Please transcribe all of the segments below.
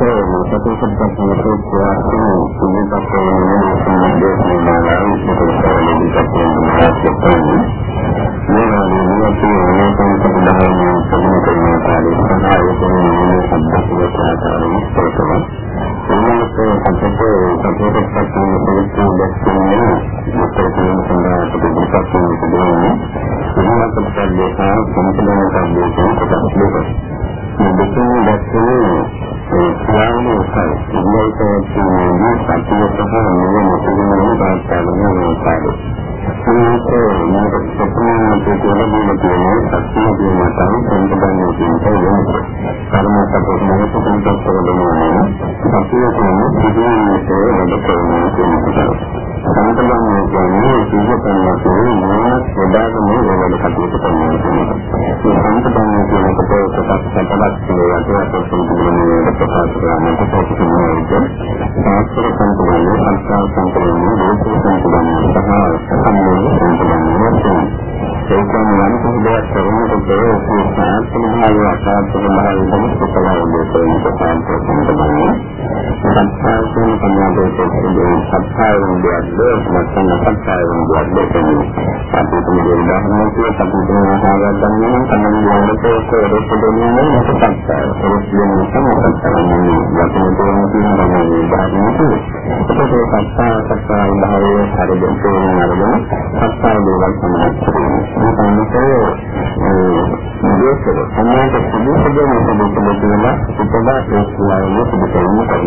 Thank you.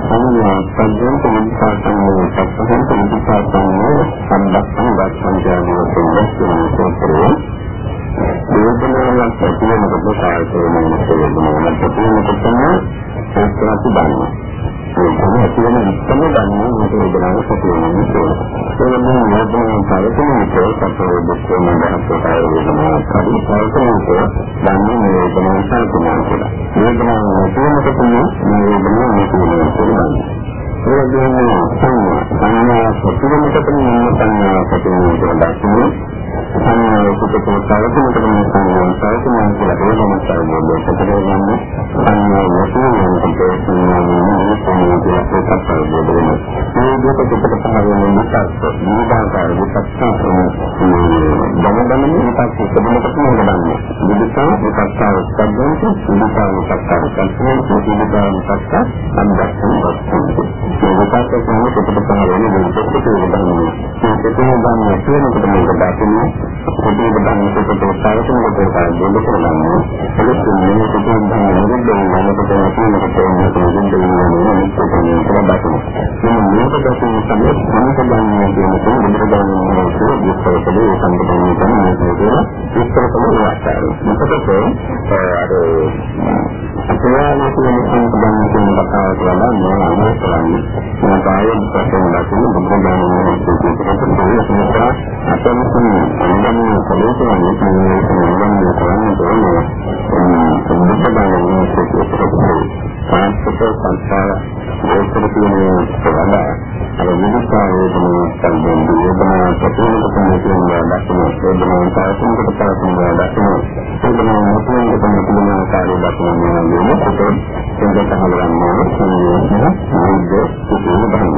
සම්මාසං සම්බුද්ධ සම්මාසං සමග සම්බන්ධය කියන එක බුදුරජාණන් වහන්සේ විස්තර කළේ සම්බන්ධය තමයි කියලා විස්තර කළේ ආකාරය. මොකද අර අපේනාතුන් සම්බන්ධය කියන කතාව කරලා මම අමතක කරන්නේ. මම තායම් පටන් ගන්න බුදුරජාණන් වහන්සේ කියනවා අපෙන් සම්බන්ධය කළේ කියන්නේ සම්බන්ධය කරන්නේ කොහොමද? බුදුරජාණන් වහන්සේ කියපු සංස්කෘත සංස්කාර දෙකක් තියෙනවා අර විනෝදායෝදනා සම්බන්ධ වේදනා ප්‍රතිමත කමිටුවා දක්වන වේදනා සාසනකට පාසනවා දක්වන වේදනා මුතුන් දෙකම කියන ආකාරය දක්වන මේකට සෙන්දතහලවන්නේ සංයෝජන නිද? සුදුන බහින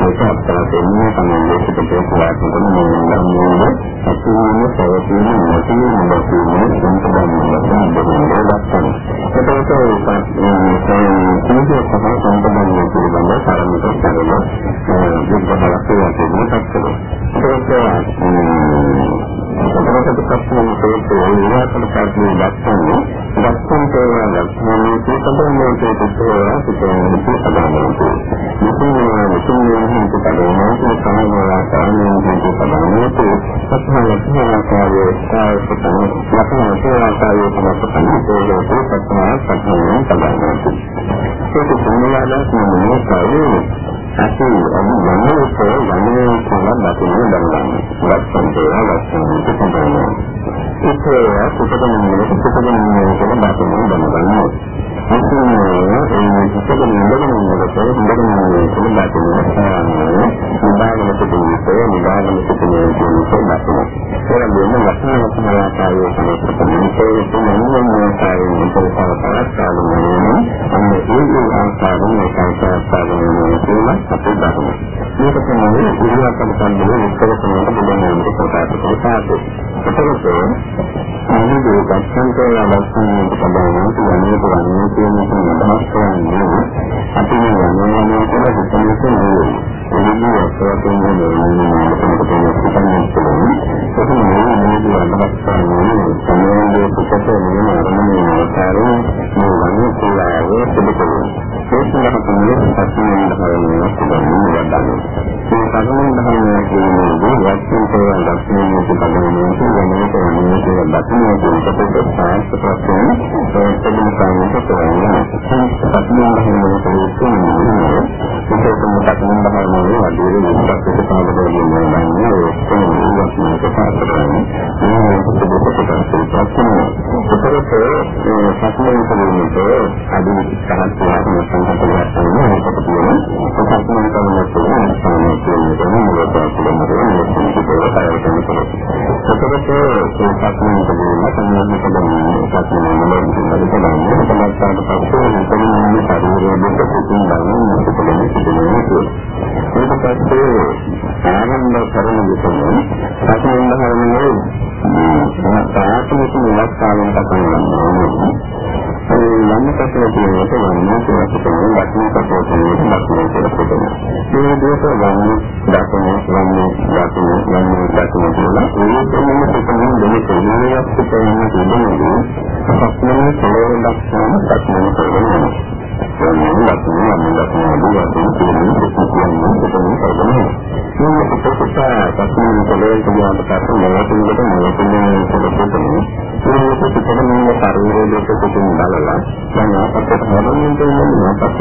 ඒකත්තර දෙන්නේ තමයි මේකට ප්‍රකාශන කරන මේ අතුරුම පවතින නැති මොහොතේ සම්බන්ධව සම්බන්ධව දක්වන ඒකට ඒ කියන්නේ සම්බන්ධව පිළිබඳව සාරාංශයක් කරනවා දුක් බහලා තියෙන දෙයක් තමයි. ඒක තමයි ප්‍රශ්න මොකද කියලා තමයි දැක්කේ. දැක්කම තේරෙනවා මේ සම්බන්ධයෙන් තියෙනවා සිතන සාධාරණ. මේකේ මුලින්ම හිතනවා සමහරවල් කාමයේ දුක සමානයි. සත්‍යය කියලා කාර්යය සාර්ථකව ලක්ෂණ කියලා කාර්යය තමයි සම්පූර්ණ වෙන්නේ. සත්‍යය සත්‍යයෙන් තමයි. ඒක සම්මලයන් මොනවාද කියන්නේ? අපි අනුගමනය කරන යන්නේ කියන බතුනේ දන්වන්නේ. වස්තන් දේවා වස්තන් දෙකමයි. ඒකේ පුතගමනේ පුතගමනේ කියන බතුනේ දන්වන්නේ. අසුනේ ඒ පුතගමනේ දන්වන්නේ පුතගමනේ කියන බතුනේ දන්වන්නේ. නිදාගන්න පුතේ නිදාගන්න පුතේ කියන බතුනේ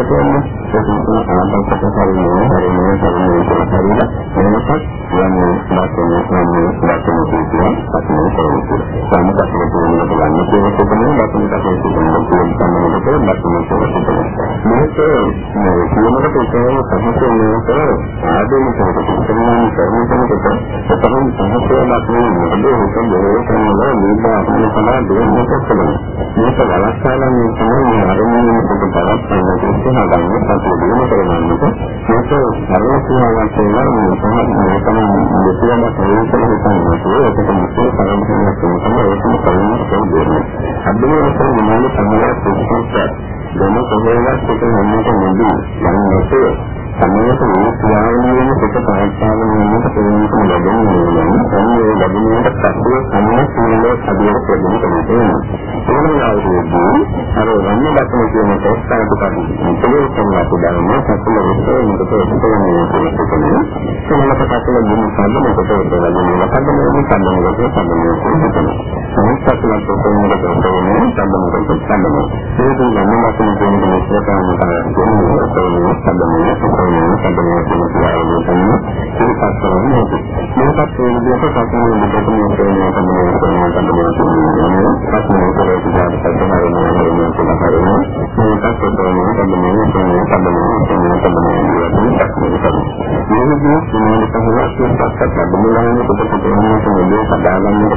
කියන්නේ ප්‍රතිපල ආරම්භක කරන්නේ හරිනේ කරන්නේ කරලා වෙනසක් යන්නේ නැත්නම් යන්නේ නැත්නම් කියන්නේ අතන කරන්නේ සමහරවිට කියන්නේ බලන්න කියන්නේ නැත්නම් නැත්නම් කියන්නේ සම්මත කරන නැත්නම් කියන්නේ මේක මේ කියනකට කියන සම්පූර්ණයට ආදීන කරපිට කරන කරනකොට සතරන් සම්පූර්ණයක් නෙවෙයි මොකද හුස්ම දෙකම නිදා අපිට තමයි දෙන්නේ hablando. සම්බන්ධව සම්බන්ධව සම්පූර්ණ ප්‍රතිමකට තෝරන්නේ සම්බන්ධව සම්බන්ධව ඒ කියන්නේ. මනසෙන් කියන දේ කරන කරන්නේ සම්බන්ධව සම්බන්ධව සම්බන්ධව කියන්නේ ඒ පස්තරන්නේ මේකත් ඒ විදිහට සම්බන්ධව සම්බන්ධව සම්බන්ධව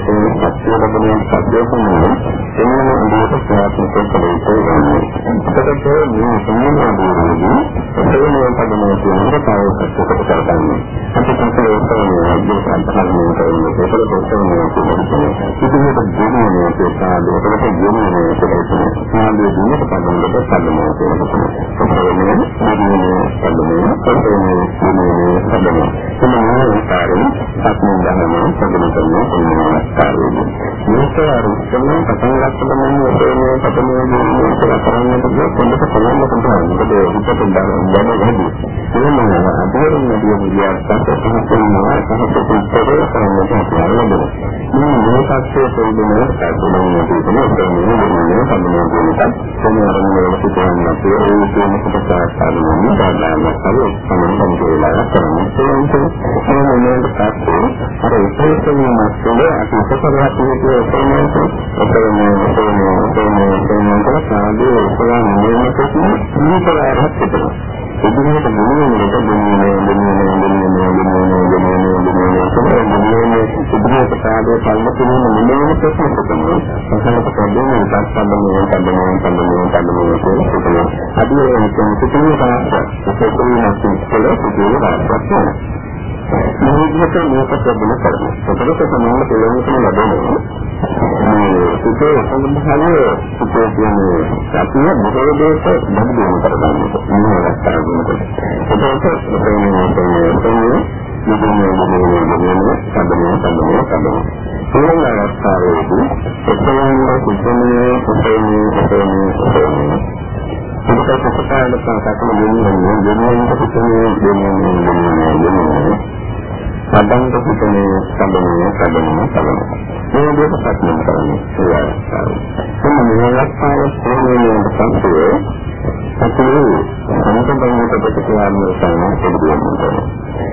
අපේ සත්‍ය ලැබෙන සත්‍ය කොහොමද? සත්‍යයේ පොදුනේ සත්‍යමය කියන දෙන්නේ දෙන්නේ සම්මත කියන එක සමහරවල් වල සිදුවන්නේ නැති ඒ කියන කොට සාධාරණ සාධාරණ කරුණු සම්බන්ධ වෙලා කරන්නේ ඒ මොනවාද සත්‍යය අර උපේක්ෂණය මාත්‍රේ අපි සතරක් විදිහට කියන සිතින් පාස්ස ඒක කොහොමද කියලා සිදුවේ ප්‍රශ්න. මේ විදිහට මේක ප්‍රබල කරනවා. ඒකට තමයි තේරුම් ලැබෙන්නේ. මේ සිතේ සම්බන්ධය සිතේ කියන්නේ අපි මොකද දෙයක බඳින්න කරගන්න. මේ අවස්ථාවකට. ඒකට මේ මේ මේ නිදන්නේ නිදන්නේ සම්බන්ධය සම්බන්ධය සම්බන්ධය. මේ ඒක සත්‍යයන් සාකච්ඡා දෙන්නේ දෙන්නේ කුසලයේ දෙන්නේ දෙන්නේ දෙන්නේ සම්බන්ධ කුසලයේ සම්බන්ධය සම්බන්ධය සම්බන්ධය මේ දෙක සත්‍යම කරන්නේ ඒ අවස්ථාවේ. මේ අවස්ථාවේ ප්‍රේමයේ සංකේතය සතියේ සම්පූර්ණයෙන්ම ප්‍රතික්‍රියාත්මක කරන පොදුවෙන්නේ.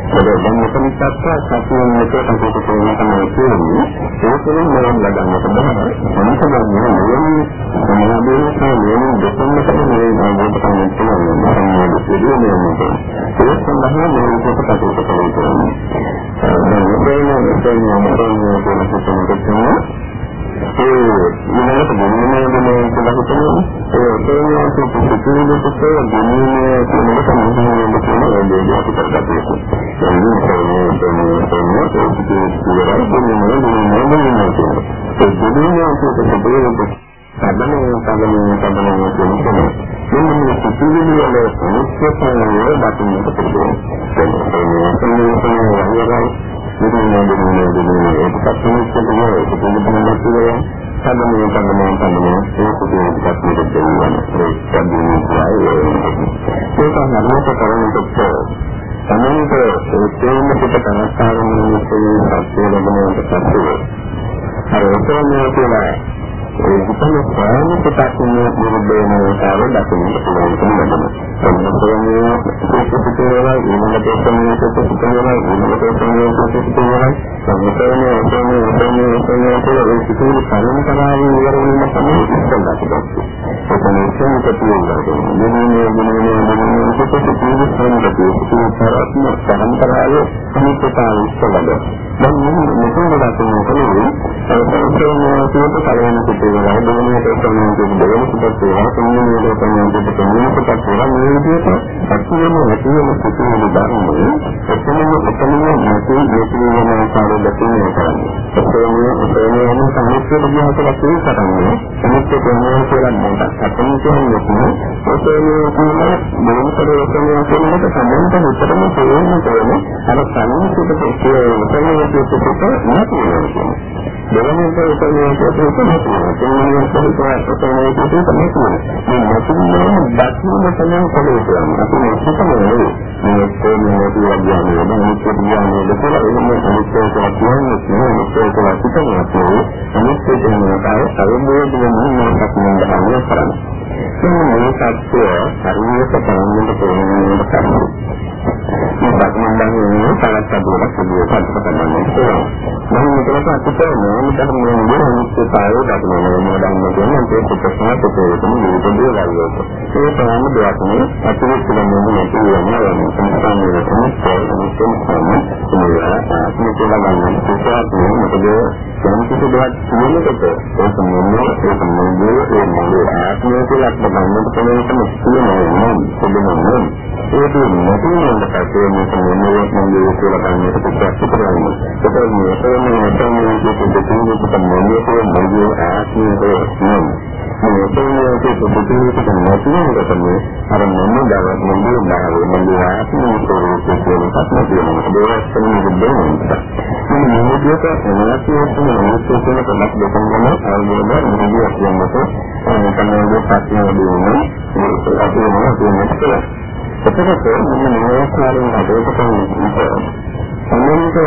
ඒක දැන් මෙතන සත්‍ය සතියෙන් මේක සංකේත කරන තමයි කියන්නේ. ඒකෙන් මම ලගන්නට බෑ. සම්පූර්ණයෙන්ම නෙවෙයි මොනවාදේ කියන්නේ දෙකම තමයි මේ මොකද කියන්නේ කියන්නේ. ඒක සඳහා මේක කටයුතු කරනවා. දැන් මෙතන මෙතන මොනවද කියන එක ඒ ඊළඟට මොනවාද මේ කියලා හිතන්නේ ඒ තේමාවට පිටින් දෙකේ ගුණයේ කෙනෙක් සම්බන්ධ වෙන ඒ දෙයක් අපි කරගන්නවා. ඒ කියන්නේ මේ මේ මේ පිටින් ඉවරයි ගුණයේ ගුණයේ ඒ ගුණයේ අපිට දෙයක් සම්මනේ සම්මනේ සම්මනේ කියන්නේ මෙන්න මේ පිටිවිලි වල අනිත්‍යතාවය දකින්නට පුළුවන්. ඒ කියන්නේ මේ මේ මෙතන නේද නේද ඒකත් තමයි ඒක පිළිබඳව කියලා සම්මත සම්මත සම්මත ඒක පිළිබඳව ටිකක් දෙන්න ඒක සම්බන්ධයි ඒක නරක කරනකොට සමන්ත ඒකේම පිට කනස්ථානයේ තියෙන සත්‍ය ලැබෙනවට පස්සේ අර ඔතන කියලා ඒ විතර ප්‍රාණ කොටස් නිරුද්ධ වෙන ආකාරය දකින්න පුළුවන් වෙනවා. සම්පූර්ණයෙන්ම සුපිතේවා ඊළඟට තමයි සුපිතේවා ඊළඟට තමයි සුපිතේවා සම්පූර්ණයෙන්ම ඔතන ඔතන ඔතන ඔතන ඒ සිතුවිලි පරම්පරාවෙන් ඉවර වීම තමයි ඉස්සෙල්ලා තිබෙන්නේ. ඔතන සංකතියනවා. මෙන්නේ මෙන්නේ මෙන්නේ සුපිතේවා පරම්පරාවේ පරම්පරාවේ අනිත්‍යතාවය ඉස්සෙල්ලා. දැන් මෙන්න මෙතන දකින්න කලින් ඒ සංකේතන සියත කලින් සිට වේවා දෙවෙනියට සම්මානයෙන් දෙවෙනි කොටස වේවා තුන්වෙනියට සම්මානයෙන් තුන්වෙනි කොටස වේවා මේ විදිහට අත්‍යවම ඇතිවන සිතුවිලි ධර්මයේ එතනම එතනම නැති නැති වෙන ආකාරය දකින්න කරන්නේ. එතනම එතනම සම්මුතිය විදිහට ලක්ෂණ කරන්නේ. සම්මුතිය කියන්නේ කියලා නේද? අතන කියන්නේ එතනම කියන්නේ මොනතර එතනම කියනකොට සම්මුතිය උත්තරම තේරෙන්න තේරෙන අර සම්මුතියට පොතේ එතනම කියපුවට නැති වෙනවා. දෙවෙනියට එතනම කියපුවට තුන්වෙනි කොටස තමයි තමයි කියන්නේ. මේ නැතිනම් දක්වන තමයි කලේ කියන්නේ. අපි මේ සිතමනේ මේ කොහොමද කියන්නේ මේක කියන්නේ දෙකල එහෙම අනිත් එක කියන්නේ මේක ඒක සිතමනේ අනිත් එක නේද සමෝධයෙන් මේකත් මම කරන්නේ. මේ සත්‍ය හරියට බලන්න පුළුවන් කරනවා. මේ බක්මන්දන්නේ තවත් අදුරක් සිදුව කල්ප කරනවා. මම මෙතනට අපිට නෝන ධර්මයෙන් අනිත්‍යතාවය දක්වනවා. මොනවද කියන්නේ ඒක ප්‍රශ්නයක් තේරෙන්නේ මේකේ වලියක. ඒ තමයි දෙයක් නේ අපිට පුළුවන් නැති වෙනවා. සම්පූර්ණ වෙනස් කරනවා. මේ කියලා ගන්න පුතාට මොකද සංකීර්ණ දෙයක් කියනකොට ඒක මොනවා ඒක මොනවා ඒ මොනවා ආත්මය කියලා අපිට ගන්නට පුළුවන් තමයි කියනවා නේද? ඒක නැති වෙන පස්සේ මේක මොනවා මොනවා කියලා ගන්නට පුතාට පුළුවන්. ඒක මේ තමයි තමයි මේක දෙකේ තමයි මොනවා ආත්මය නෙමෙයි. මේ තේරුමේ පොදුවට නැතිවෙන තමයි අර මොන දවස් මොන්නේ බාහිර මොන්නේ ආත්මය ස්වරූපයේ කියන කතාව කියනවා. ඒක තමයි දෙන්නේ. මේ මොහොතේ එනවාසියෝ මිනිස්සු කියන කලක් දෙකම ගන්න ආවෝද නිදිය කියනකොට තමයි ප්‍රශ්න වලින් මේ අපි මොනවද කියන්නේ කියලා. එතකොට මෙන්න මේ ආකාරයෙන් අපේට තමයි සමන්ත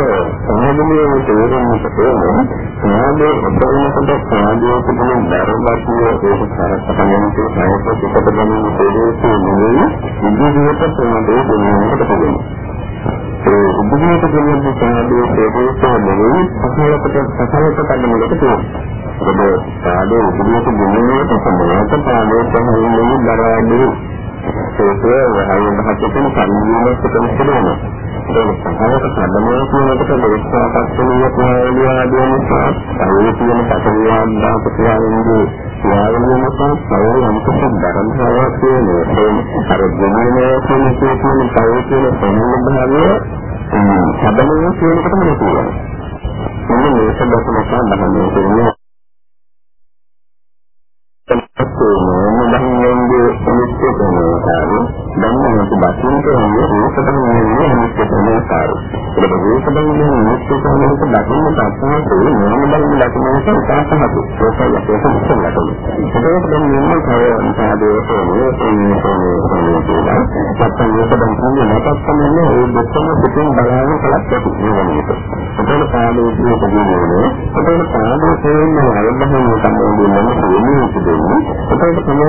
සමාධියේ තේරුම්කට තේරෙන සමාධියේ උපරිමකට සමාධියේ තිබෙන ධර්මවාදී ඒක සාරසකමෙන් සායක පිටත ගමන තේරුම් නෙවෙයි විදිහට සමාධියේ දෙන්නකට පුළුවන්. ඒ විදිහට දෙන්න සමාධියේ තේරුම් නෙවෙයි සසලකට සසලකට කඩනකට තියෙනවා. ඔබ සාධේ විදිහට දෙන්නට සම්බන්ධව පාඩේ තමයි දරාදී ඒක වහයෙන් හත්කෙන කර්මීයක ප්‍රතිස්පදන. ඒක සහායක සම්බන්ධය කියනකොට ලෝකසාපත් වෙන ආදී නිසා ඒ කියන පතරියන් දාපතියන්ගේ යාළුවෝ නිසා සවර යම්කම් ධර්මතාවයක් කියන්නේ අර ගුණයේ කියන කියන කවුරුන සම්බන්ධතාවය සම්බන්ධය කියනකොටම නෙවෙයි. මොන මේක දැකලා තමයි කියන්නේ ධර්මයේ අනිත්‍ය කරනවාරු ධර්මයේ දකින්නට යන්නේ රූප ධර්මයේ අනිත්‍ය කරනවාරු ඒක රූප ධර්මයේ අනිත්‍ය කරනවාට දකින්න පස්සාවේ නාම ධර්ම දකින්නට උපාසහතු ඒකයි අපේ සම්පූර්ණ ඒක දැන් මෙන්න කව සාදේ තෝරන්නේ තෝරන්නේ කියලා. නැත්නම් මේක දැන් කියන්නේ නැතත් තමයි ඒ දෙකම පිටින් බලන්න කලක් ඇති. වෙනවා ඒකේ පාඩුවේ තියෙන්නේ ඒකේ පාඩුවේ තියෙන අයබහම තමයි මොනවද වෙන්නේ ඒකට තමයි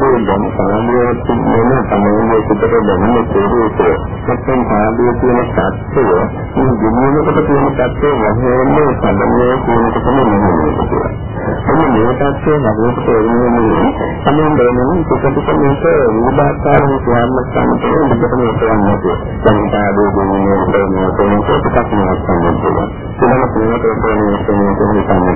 කියන්නේ මේ සාධුවේ දැන් සාධුවේ තියෙන තමයි පිටට දැනෙන ස්වරූපය. නැත්නම් සාධුවේ තියෙන සත්‍යය මේ ජීවනකට තියෙන සත්‍යය වහේන්නේ සම්මේ කියනක තමයි නෙමෙයි. එන්න මේ තත්ත්වය නගරට තේරෙන්නේ සමෙන් දෙන්නේ පිටපිට මේක විභාගකාරව කියන්නත් තමයි විදිහටම කරන්නේ නැතුව. දැන් සාධුවේ දෙන්නේ මේ තේරුම් කොටසක් නවත් සම්බන්ධව. ඊළඟ තුනට තේරෙන්නේ මේ තේරුම් ගන්න.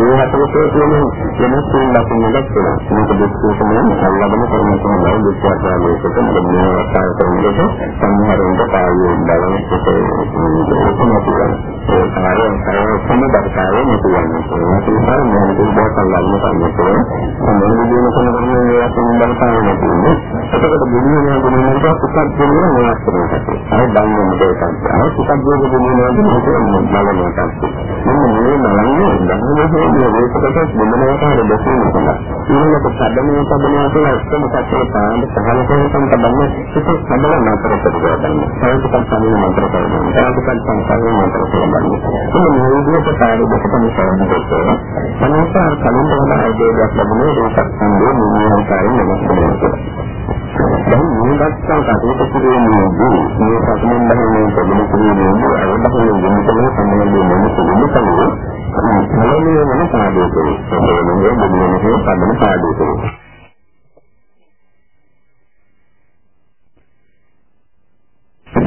මේ හතරේ තියෙන වෙනස් තුනක් මොකක්ද මේක දෙකකම අල්ලගෙන කරන තමයි දෙක්වාසාලයකට මොකද මේ අවස්ථාව කරනකොට සම්හාරෙන්ද පාවිය බලන කොටේ ඒ තමයි සමබරතාවය නැතිවන්නේ ඒක නිසා මම දුබට අල්ලන්න තමයි සම්මත දින කරන මේ සම්බරතාවය නැතිවෙන්නේ එතකොට බුදුමහා ගුණවලට පුතක් දෙන්න මොනවද කරන්නේ අර දන්නේ දෙයක් අර පුතක් දෙන්න බුදුමහා ගුණවලට බලනවා මෙන්න මේ නලන්නේ ධර්මයේ මේ වේකකට මොනවාට දැකීම ඊළඟට සැදමේ සැදමේ කියලා ඔක්කොම පැත්තේ පාන්න සහල කරන තමයි ඒක සම්බල නතර කරගන්න. ඒකත් තමයි නතර කරගන්න. ඒකත් තමයි නතර කරගන්න. මේ විදිහට පාඩු දෙක තමයි කරන්නේ. මනස කලින් වල අයිඩියාවක් ලැබුණේ ඒකත් සම්බෝ නියමකාරී නමස්කාරය. දැන් මේ දැක්කා කටයුතු කිරීමේදී මේ සතුන් බහිනේ ප්‍රබල කිරීමේදී අරබහන වෙනකම සම්බන්ධ වෙන මොනවද පළවෙනි වෙන පාඩුව කරේ. පළවෙනි වෙන දෙවෙනි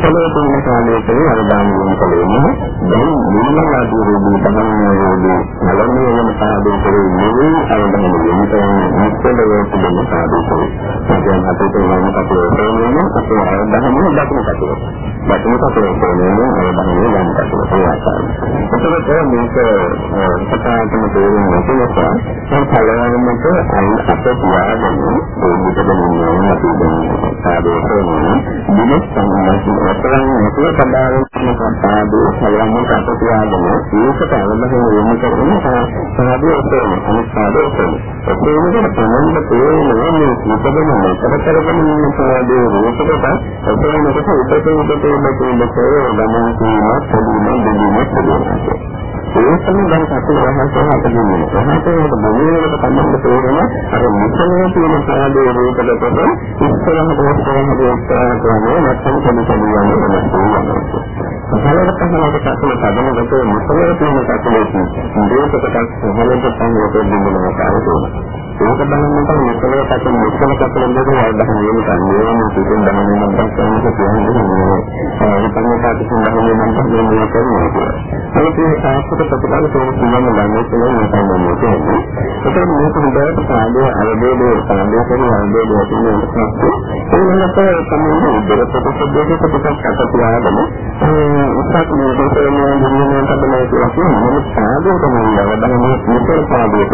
පදම පාඩුව කරේ. පළවෙනි තුන කාලයේදී අර දාන කලේම දැන් නිර්මලාදී රෝගී තමයි රෝගී නලන්නේ වෙන පාඩුව කරේ නෙවෙයි අර දාන වෙනතන මුත්තේ වෙන පාඩුව කරේ. දැන් අපිට වෙන කටේ තේරෙන්නේ අපේ අර දාන දකුණු කටේ. දකුණු කටේ තේරෙන්නේ අර දාන වම් කටේ. ඒ ආකාරයි. එතකොට මේක සතාවටම තේරුම් නැති නිසා මම පළවෙනිමට අප තියාගෙන ඕනිට දෙන්නේ අපි දැන් සාදේ කරනවා. දිනස් සම්බන්ධ අතරන් නැතුව සබාවෙන් සාදේ පළවෙනිමට අප තියාගෙන ඒකට අවබෝධ වෙන්න කරන සාදේ උත්තරම අනිත් සාදේ උත්තරම. ඒ වෙනකොට තමයි තේරෙන්නේ මේ මුදගෙන නතර කරගෙන ඉන්න සාදේ රූපකට එතනකට උඩට උඩට උඩට උඩට ගමන් කිරීමක් පොදුම දෙන්නත් පුළුවන්. ඒ තමයි දැන් සතු රහසක් හදන්නේ. රහසකට මොනවාකට සම්බන්ධ තෝරන අර මුසලේ තියෙන සාදේ රූපකට ඉස්සරහට ඉස්සරහට ඉස්සරහට යනවා නැත්නම් කඩ කඩ යනවා. සහලකට සහලකට සතුල සදනකට මුසලේ තියෙන සතුලේ දේශකට සහලකට සංගත දෙන්නවා කාර්යය. ඒක බලන්න තමයි මුසලේ සතුල මුසල සතුල දෙකේ වර්ධන වෙන කන්නේ මේ සිතින් දමන්නේ නම් තමයි කියන්නේ. ඒ තමයි කාටද සම්බන්ධ වෙන නම් තමයි මේ කරන්නේ. ඒක සාස්ත්‍ර ප්‍රතිපල තෝරන සම්බන්ධ ගන්නේ කියලා මම කියන්නේ. ඒක මේක හොඳට සාධ්‍ය අවබෝධය සාධ්‍ය කරන අවබෝධය තියෙන එකක්. ඒකට තමයි ඉදිරි ප්‍රතිපදයක පිටක් අතතියාගෙන උත්සාහ මේ දෙකේම දිනන තමයි කියලා කියන්නේ. සාධ්‍ය තමයි අවබෝධය මුතර සාධ්‍යයක්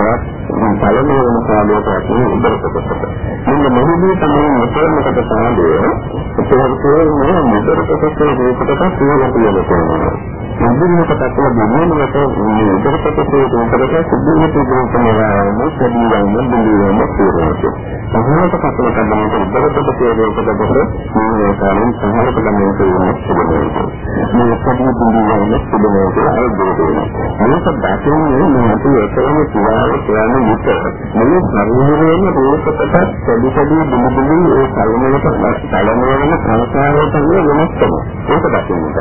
පළවෙනි වෙන සාධ්‍යයක් ඉදිරි ප්‍රතිපද. මෙන්න මෙහිදී තමයි මුතරමකට සාධ්‍යය. ඒක කියන්නේ මුතර ප්‍රතිපදයේ රූපකට සියලු තියෙනවා. ඉදිරියට පැත්තල දෙන්නකට මේ ඉදිරිපතේ උන්ටට සිද්ධියට ඉදිරියට මොකදීවම බිඳුවම කියනවා. සමහරට කපල කඩනකොට ඉදිරිපතේ රූපකට මේ කාරණා සමහරට ගමනට වෙනස් වෙනවා. මේ බුදුන් සිදුවෙන කියලා අවබෝධ වෙනවා. මේක දැකීමේ මොහොතේ එකම කියාව කියන්නේ විතර. මේ ශරීරයේම රූපකට පොඩි පොඩි බුදු බුදු ඒ කලමලක කලමලක සංස්කාරය තමයි වෙනස් කරනවා. ඒක දැකීමට.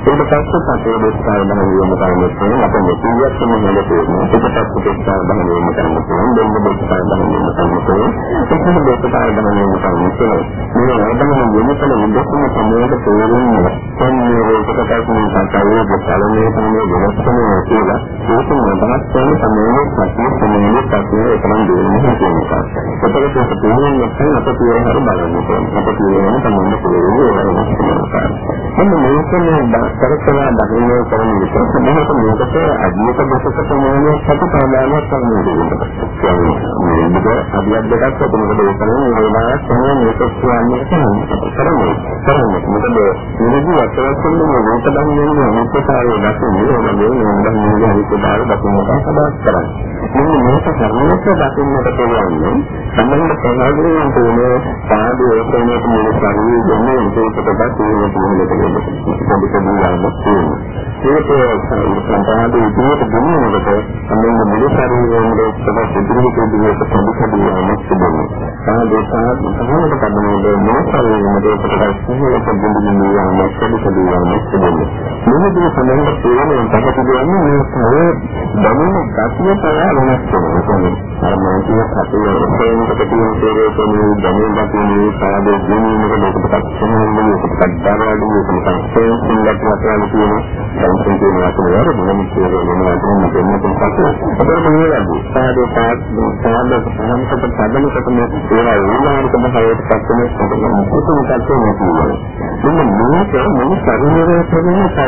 ඊට පස්සේ අපේ දේශපාලන ධර්මයෙන් කරන්නේ අපේ මෙතියක් තමයි තේරෙනවා. ඒකටත් දේශපාලන ධර්මයෙන් කරන්නේ දෙන්න දේශපාලන ධර්මයෙන් කරන්නේ. ඒකම දේශපාලන ධර්මයෙන් කරන්නේ. මේ වර්ධන වෙනකල ඉඳන් සමයක තේරෙන්නේ කොන්නේ ඒකට තමයි සංකල්පය දෙකලනේ තමයි වෙනස් කරනවා කියලා ඒකම අදහස් කරන සමයේ සත්‍ය සමයේ සත්‍ය එකම දෙන්නේ කියනවා. ඒකට ඒක තේරුම් ගන්න අපේ තියෙන හර බලන්න ඕනේ. අපේ තියෙන තමයි තේරෙන්නේ ඒක වෙනස් කරනවා. මේකනේ කරකලා දකින්න කරන විට සමහරවිට මේකට අධික දශක ප්‍රමාණයක් සතුටාදානයක් කරනවා. කියන්නේ මේක අධියක් දෙකක් කොතනකද ඒකනේ මේ වෙලාවට තමයි මේක කියන්නේ කරන්නේ. කරන්නේ මොකද නිරදි වචනයෙන් මේ වේත දන්නේ අනිත්‍යතාවය දකින්නේ ඕන මේ නෝන දන්නේ අනිත්‍යතාවය දකින්නට සදාස් කරන්නේ. මෙන්න මේක කර්මයක් දකින්නට පුළුවන් සම්බන්ධ ප්‍රහාරයෙන් තියෙන පාඩුවේ ප්‍රේමයේ මුල ශරීරයේ දෙන්නේ. ඒකකට දැක්වෙන තියෙන පොඩි යන්නත් තියෙනවා. ඒක සම්පූර්ණ ඉදිරියට ගෙනියනකොට අන්න මුළු ශරීරයේම ප්‍රබල ඉදිරියට ඉදිරියට පොඩි යන්නත් තියෙනවා. සාහේ සාහේ සාහේ කඩනෝද මේ ශරීරයේම දෙකට සිහියට බඳින්න යන්නත් පොඩි පොඩි යන්නත් තියෙනවා. මේකේ සම්බන්ධ තියෙන තකතියන්නේ මේ සාහේ දැනෙන ගතිය තමයි වෙනස් වෙනවා. අර මානසික කතිය ප්‍රේමකට තියෙන සේරේ දැනෙන ගතිය සාහේ ජීවිතේ ලෝකපත් සම්බන්ධ මේකට දරවලු මේකට සිංගත් වචන කියන සංකේත කියන වචන වල මොනම කියන මොනවද දෙන්න පස්සේ අපිට මේවලු සාදේ පාස් සාද සම්පත පදනකට මේ ඒවා උදාහරණයක් තමයි පස්සේ සම්පූර්ණ පුතුන් කල්පනා කියනවා. මෙන්න මේක මොන ශරීරයේ ප්‍රවේශ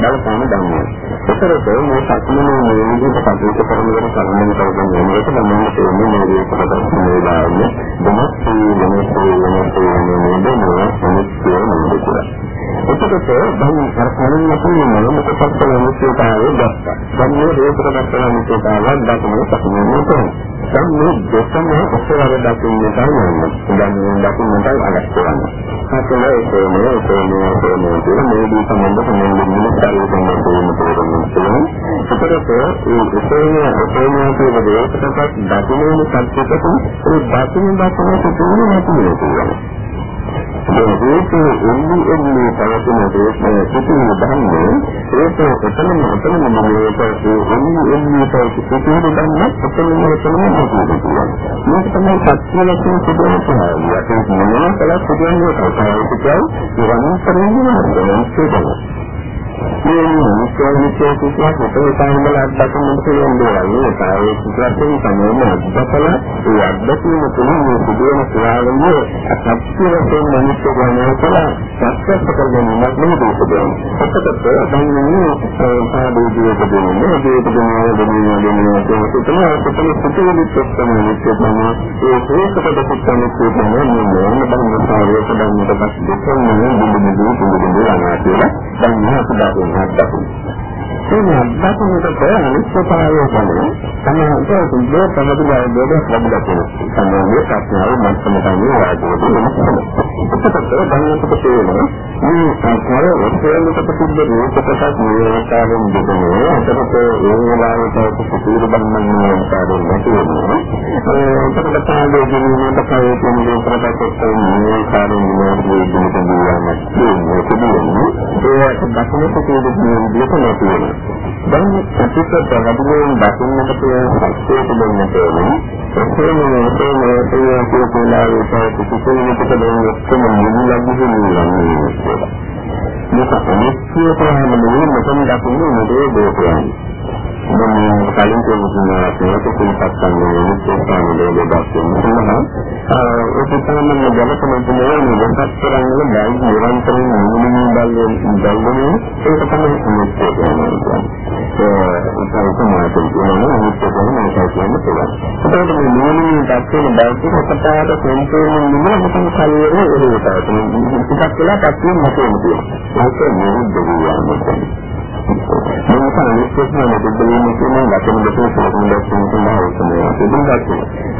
බලපාන දන්නේ. ඒතරට මේ සත්‍යමය මේ විදිහට කටයුතු කරනකොට සම්මත කරගෙන යනකොට මම කියන්නේ මේ විදිහට මේ දාන්නේ දෙමස් වෙනස් වෙනස් වෙනස් වෙනස් වෙනස් වෙනස් එතකොට දැන් අර කලින් අපි මොනකට පස්සෙ මිත්‍යතාවය දැක්කා. දැන් මේ රේතක දක්වන මිත්‍යතාවය දක්වන සම්මත දැන් මේ දෙකම ඔස්සවර දක්වන්න තමයි දැන් මේ දක්වන්නට අගස් කරන්නේ. හතර ඒකේ මේ ඒකේ ඒකේ කියන මේ දී සම්බන්ධ සම්බන්ධ මිනිස්තරය තමයි තේරෙන්නේ. එතකොට ඒ ඒකේ ඒකේ කියන දේකට දක්වන සත්‍යකතු ඒ දක්වන දක්වන තුනේ නැති වෙනවා. මේ රූපේ එන්නේ එන්නේ පවතින දේශය සිටින ධර්මයේ ඒක එතනම එතනම මොලේට එන්නේ එන්නේ පවතින ධර්මයක් එතනම එතනම පවතිනවා. මේක තමයි සත්‍ය ලක්ෂණ සිදුවන ප්‍රහාරය. ඒක මොනවා කළත් සිදුවන්නේ කතාවක් කියන්නේ නිරන්තරයෙන්ම වෙනස් මේ මුස්ලිම් කිසියක් අපේ සාමල අත්දැකීම් පුළුවන් දේවල් නේ කායේ කිසියක්ෙන් සමෝම අත්දකල ඒ අත්දැකීම තුළින් මේ සිදුවන ක්‍රියාවලිය සත්‍ය වශයෙන් මිනිස්සු ගණනය කළා සත්‍යස්ත කරගෙන ඉන්නත් නෙමෙයි දෙන්නේ. ඔක්කොට දැන් මේ සාදේජීවක දෙන්නේ දේක දෙනවා දෙනවා දෙනවා කියන එක තමයි සිතුවිලි ප්‍රශ්න මිනිස්සු තමයි ඒ හේතුකට පුත්තම කියන්නේ මේ මොන බඳ සාරය පදන්නට පස්සේ අත්දැකීමකට අනිත්‍යතාවය තමයි සමාජයට දුර තමතුලා දෙයක් ලැබලා තියෙනවා. සමාජයේ ප්‍රඥාව මත්තම තමයි වාදෝද වෙනස් එතකොට දැනකට තේරෙනවා මේ ආකාර ඔස්සේලක ප්‍රතිබ්බ රූපකටත් නිරෝධාවෙන් දෙන්නේ එතකොට ඒ වෙලාවට සිතුවිලි බන්නන්නේ ආකාරයෙන් නැති වෙනවා. එතකොට කාලේ දිනුනට කයේ තියෙන දේ ප්‍රකට මේ කාර්යය නිරෝධී දෙන්න දෙනවා. ඒක දක්නට තියෙන විදිහට නැති වෙනවා. දැන් අපිට ප්‍රගතියෙන් දකින්නට තියෙන ශක්තිය තිබෙන්න ඕනේ. එසේම එසේම එසේම කියලා ඒක කිසිසේකට දෙන්න ඔක්කොම නිවිලග්ගු වෙනවා. මේක අනිත්‍ය ප්‍රහාණය නෙවෙයි මෙතන දකින්නේ මොදේ දෝෂයයි. මම කලින් කියනවා ඒක පිළිපත් ගන්න මුත්‍යාන දෙයක් දැක්වෙනවා. ඒක තමයි ජලකම කියන්නේ වෙනස් කරන්නේ බැයි නිරන්තරයෙන් නිමුණු බල්ලෙන් බල්ලෙන් ඒක තමයි මුත්‍යා කියන්නේ. ඒක තමයි කියනවා මුත්‍යා කියන්නේ මොකක්ද කියන්නේ. ඒකට මේ නිමුණු දැක්වෙන බැයි කොටපාට සම්පූර්ණ නිමුණු මොකද කලියේ ඒක තමයි. ටිකක් වෙලා පැත්තෙන් නැතේ. ඒක නිරුද්ධ වෙනවා. මේක අනිත්‍යම දෙදෙනෙම කියන ලක්ෂණ දෙකක් සම්බන්ධ වෙනවා තමයි දෙදෙනාක්.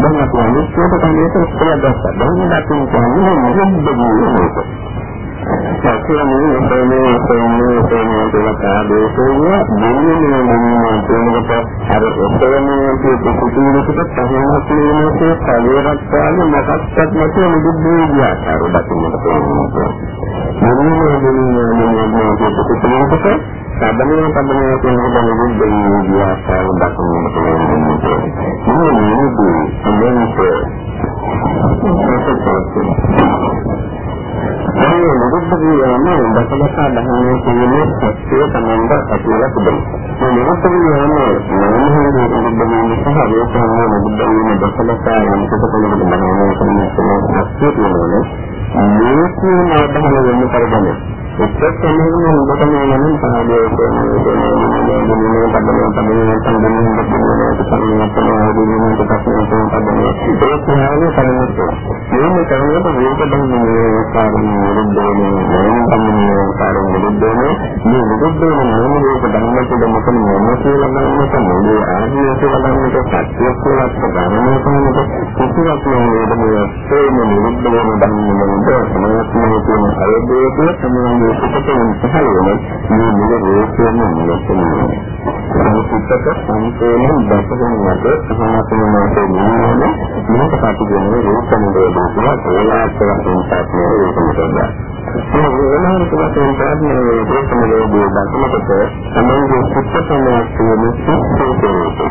දැන් අපි අනිත්‍යයට කන්නේ ඉස්සරහ දැක්කා. දැන් ලක්ෂණ කියන්නේ මොකක්ද කියන්නේ? සත්‍යමේ ප්‍රේමයේ ප්‍රේමයේ ප්‍රේමයේ දෙලකාදේශය නිර්මලව මනෝ ප්‍රේමකට අර ප්‍රේමයේ පිටුතුනකට තහනක් වෙනකේ කලියරක් ගන්න මොකක්වත් නැතුව නිදුන්නේ ගියාකාර දකින්නට පුළුවන්. නිර්මලව මනෝ පිටුතුනකට සබනේ සබනේ කියනකොට නිදුන්නේ ගියාකාර දකින්නට පුළුවන්. මේ නිදුන්නේ මේ නිරුද්ධ වීම දසලසා දහනේ කියන්නේ සත්‍යය තමන්ට ඇතිවලා තිබෙනවා. මේ නිරුද්ධ වීම මොනවාද නිරුද්ධ වීම සහ වේසනා නිරුද්ධ වීම දසලසා යම් කොටසකට බලනවා කියන සත්‍යය කියනවානේ. මේකේ ආදාන වෙන්න කරගන්න. එක්ක සම්මත ඔබට මේ නම් පාදයේ කියන්නේ මේ පදම තමයි සම්බන්ධ වෙන සම්මත ආදීනම කොටස් වලින් පදම ඒ කියන්නේ කරන්නේ. මේ කරනකොට මේක තමයි කාරණා විරුද්ධවන නෝනම්මේ කාරණා විරුද්ධවන මේ විරුද්ධවන නෝනමේක ධර්මයට මොකද මොන කියලා ගන්නකොට මොලේ ආදී කියලා ගන්නකොට සත්‍ය කියලා ප්‍රධානම කෙනෙක් කිසිවක් නෑ මේ ප්‍රේම විරුද්ධවන ධර්මවලට සමාත්මය කියන අයදේක සමානව සුපතෙන් පහළ වෙන මේ මුල රෝෂයෙන් මුලතනේ සංසිතක සම්පූර්ණ දැකගෙන නැත සමාත්මයට නිවන මේක පිටිගෙන රෝෂණ දෙයක් කියලා ඒලාස්තර සංසාරයේ ඒකමද මේ වෙනාවට වශයෙන් ප්‍රාර්ථනා කරන ප්‍රශ්නවලදී දක්වනකොට සමන්ගේ සුත්තමයක් කියන සුත්තේ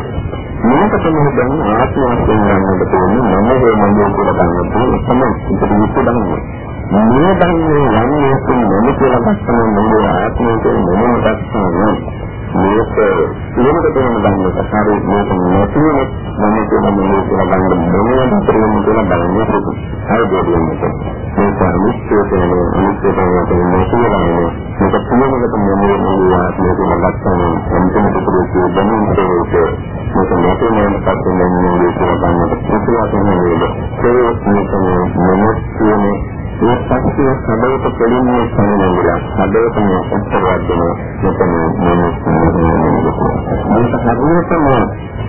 මේක තමයි දැන් ආත්ම වශයෙන් ගන්නට තියෙන්නේ මම හේ මගේ කියලා ගන්න පුළුවන් තමයි ඉතින් මේක දන්නේ මේ දන්නේ යන්නේ කොහොමද කියලා ගන්න මගේ ආත්මය කියන මොනවද ගන්නවා මේක ඉලමුද කියන බන්නේ සාරේ මේක නැතිව මම කියන මොනේ කියලා ගන්න මොනවද ප්‍රේම කියලා බලන්නේ ඒක. හරි දෙයක් මේ පරිමිෂ්ඨය කියන අනිත්‍ය තමයි මේ කියන්නේ. මේක තුනකට මොනේ මොනේ ආත්මය කියලා ගන්න අන්තිමට පුරුදු දැනුම් දෙක මේක නැතිව මම පස්සේ මොනේ කියලා ගන්න ප්‍රතිවාදනය වෙන්නේ. ඒක මේක මොනස් කියන්නේ මේ සත්‍ය සබයට දෙලින්නේ සමනංගල සබයටම උත්තරයක් දෙන මෙතන මේක හරියටම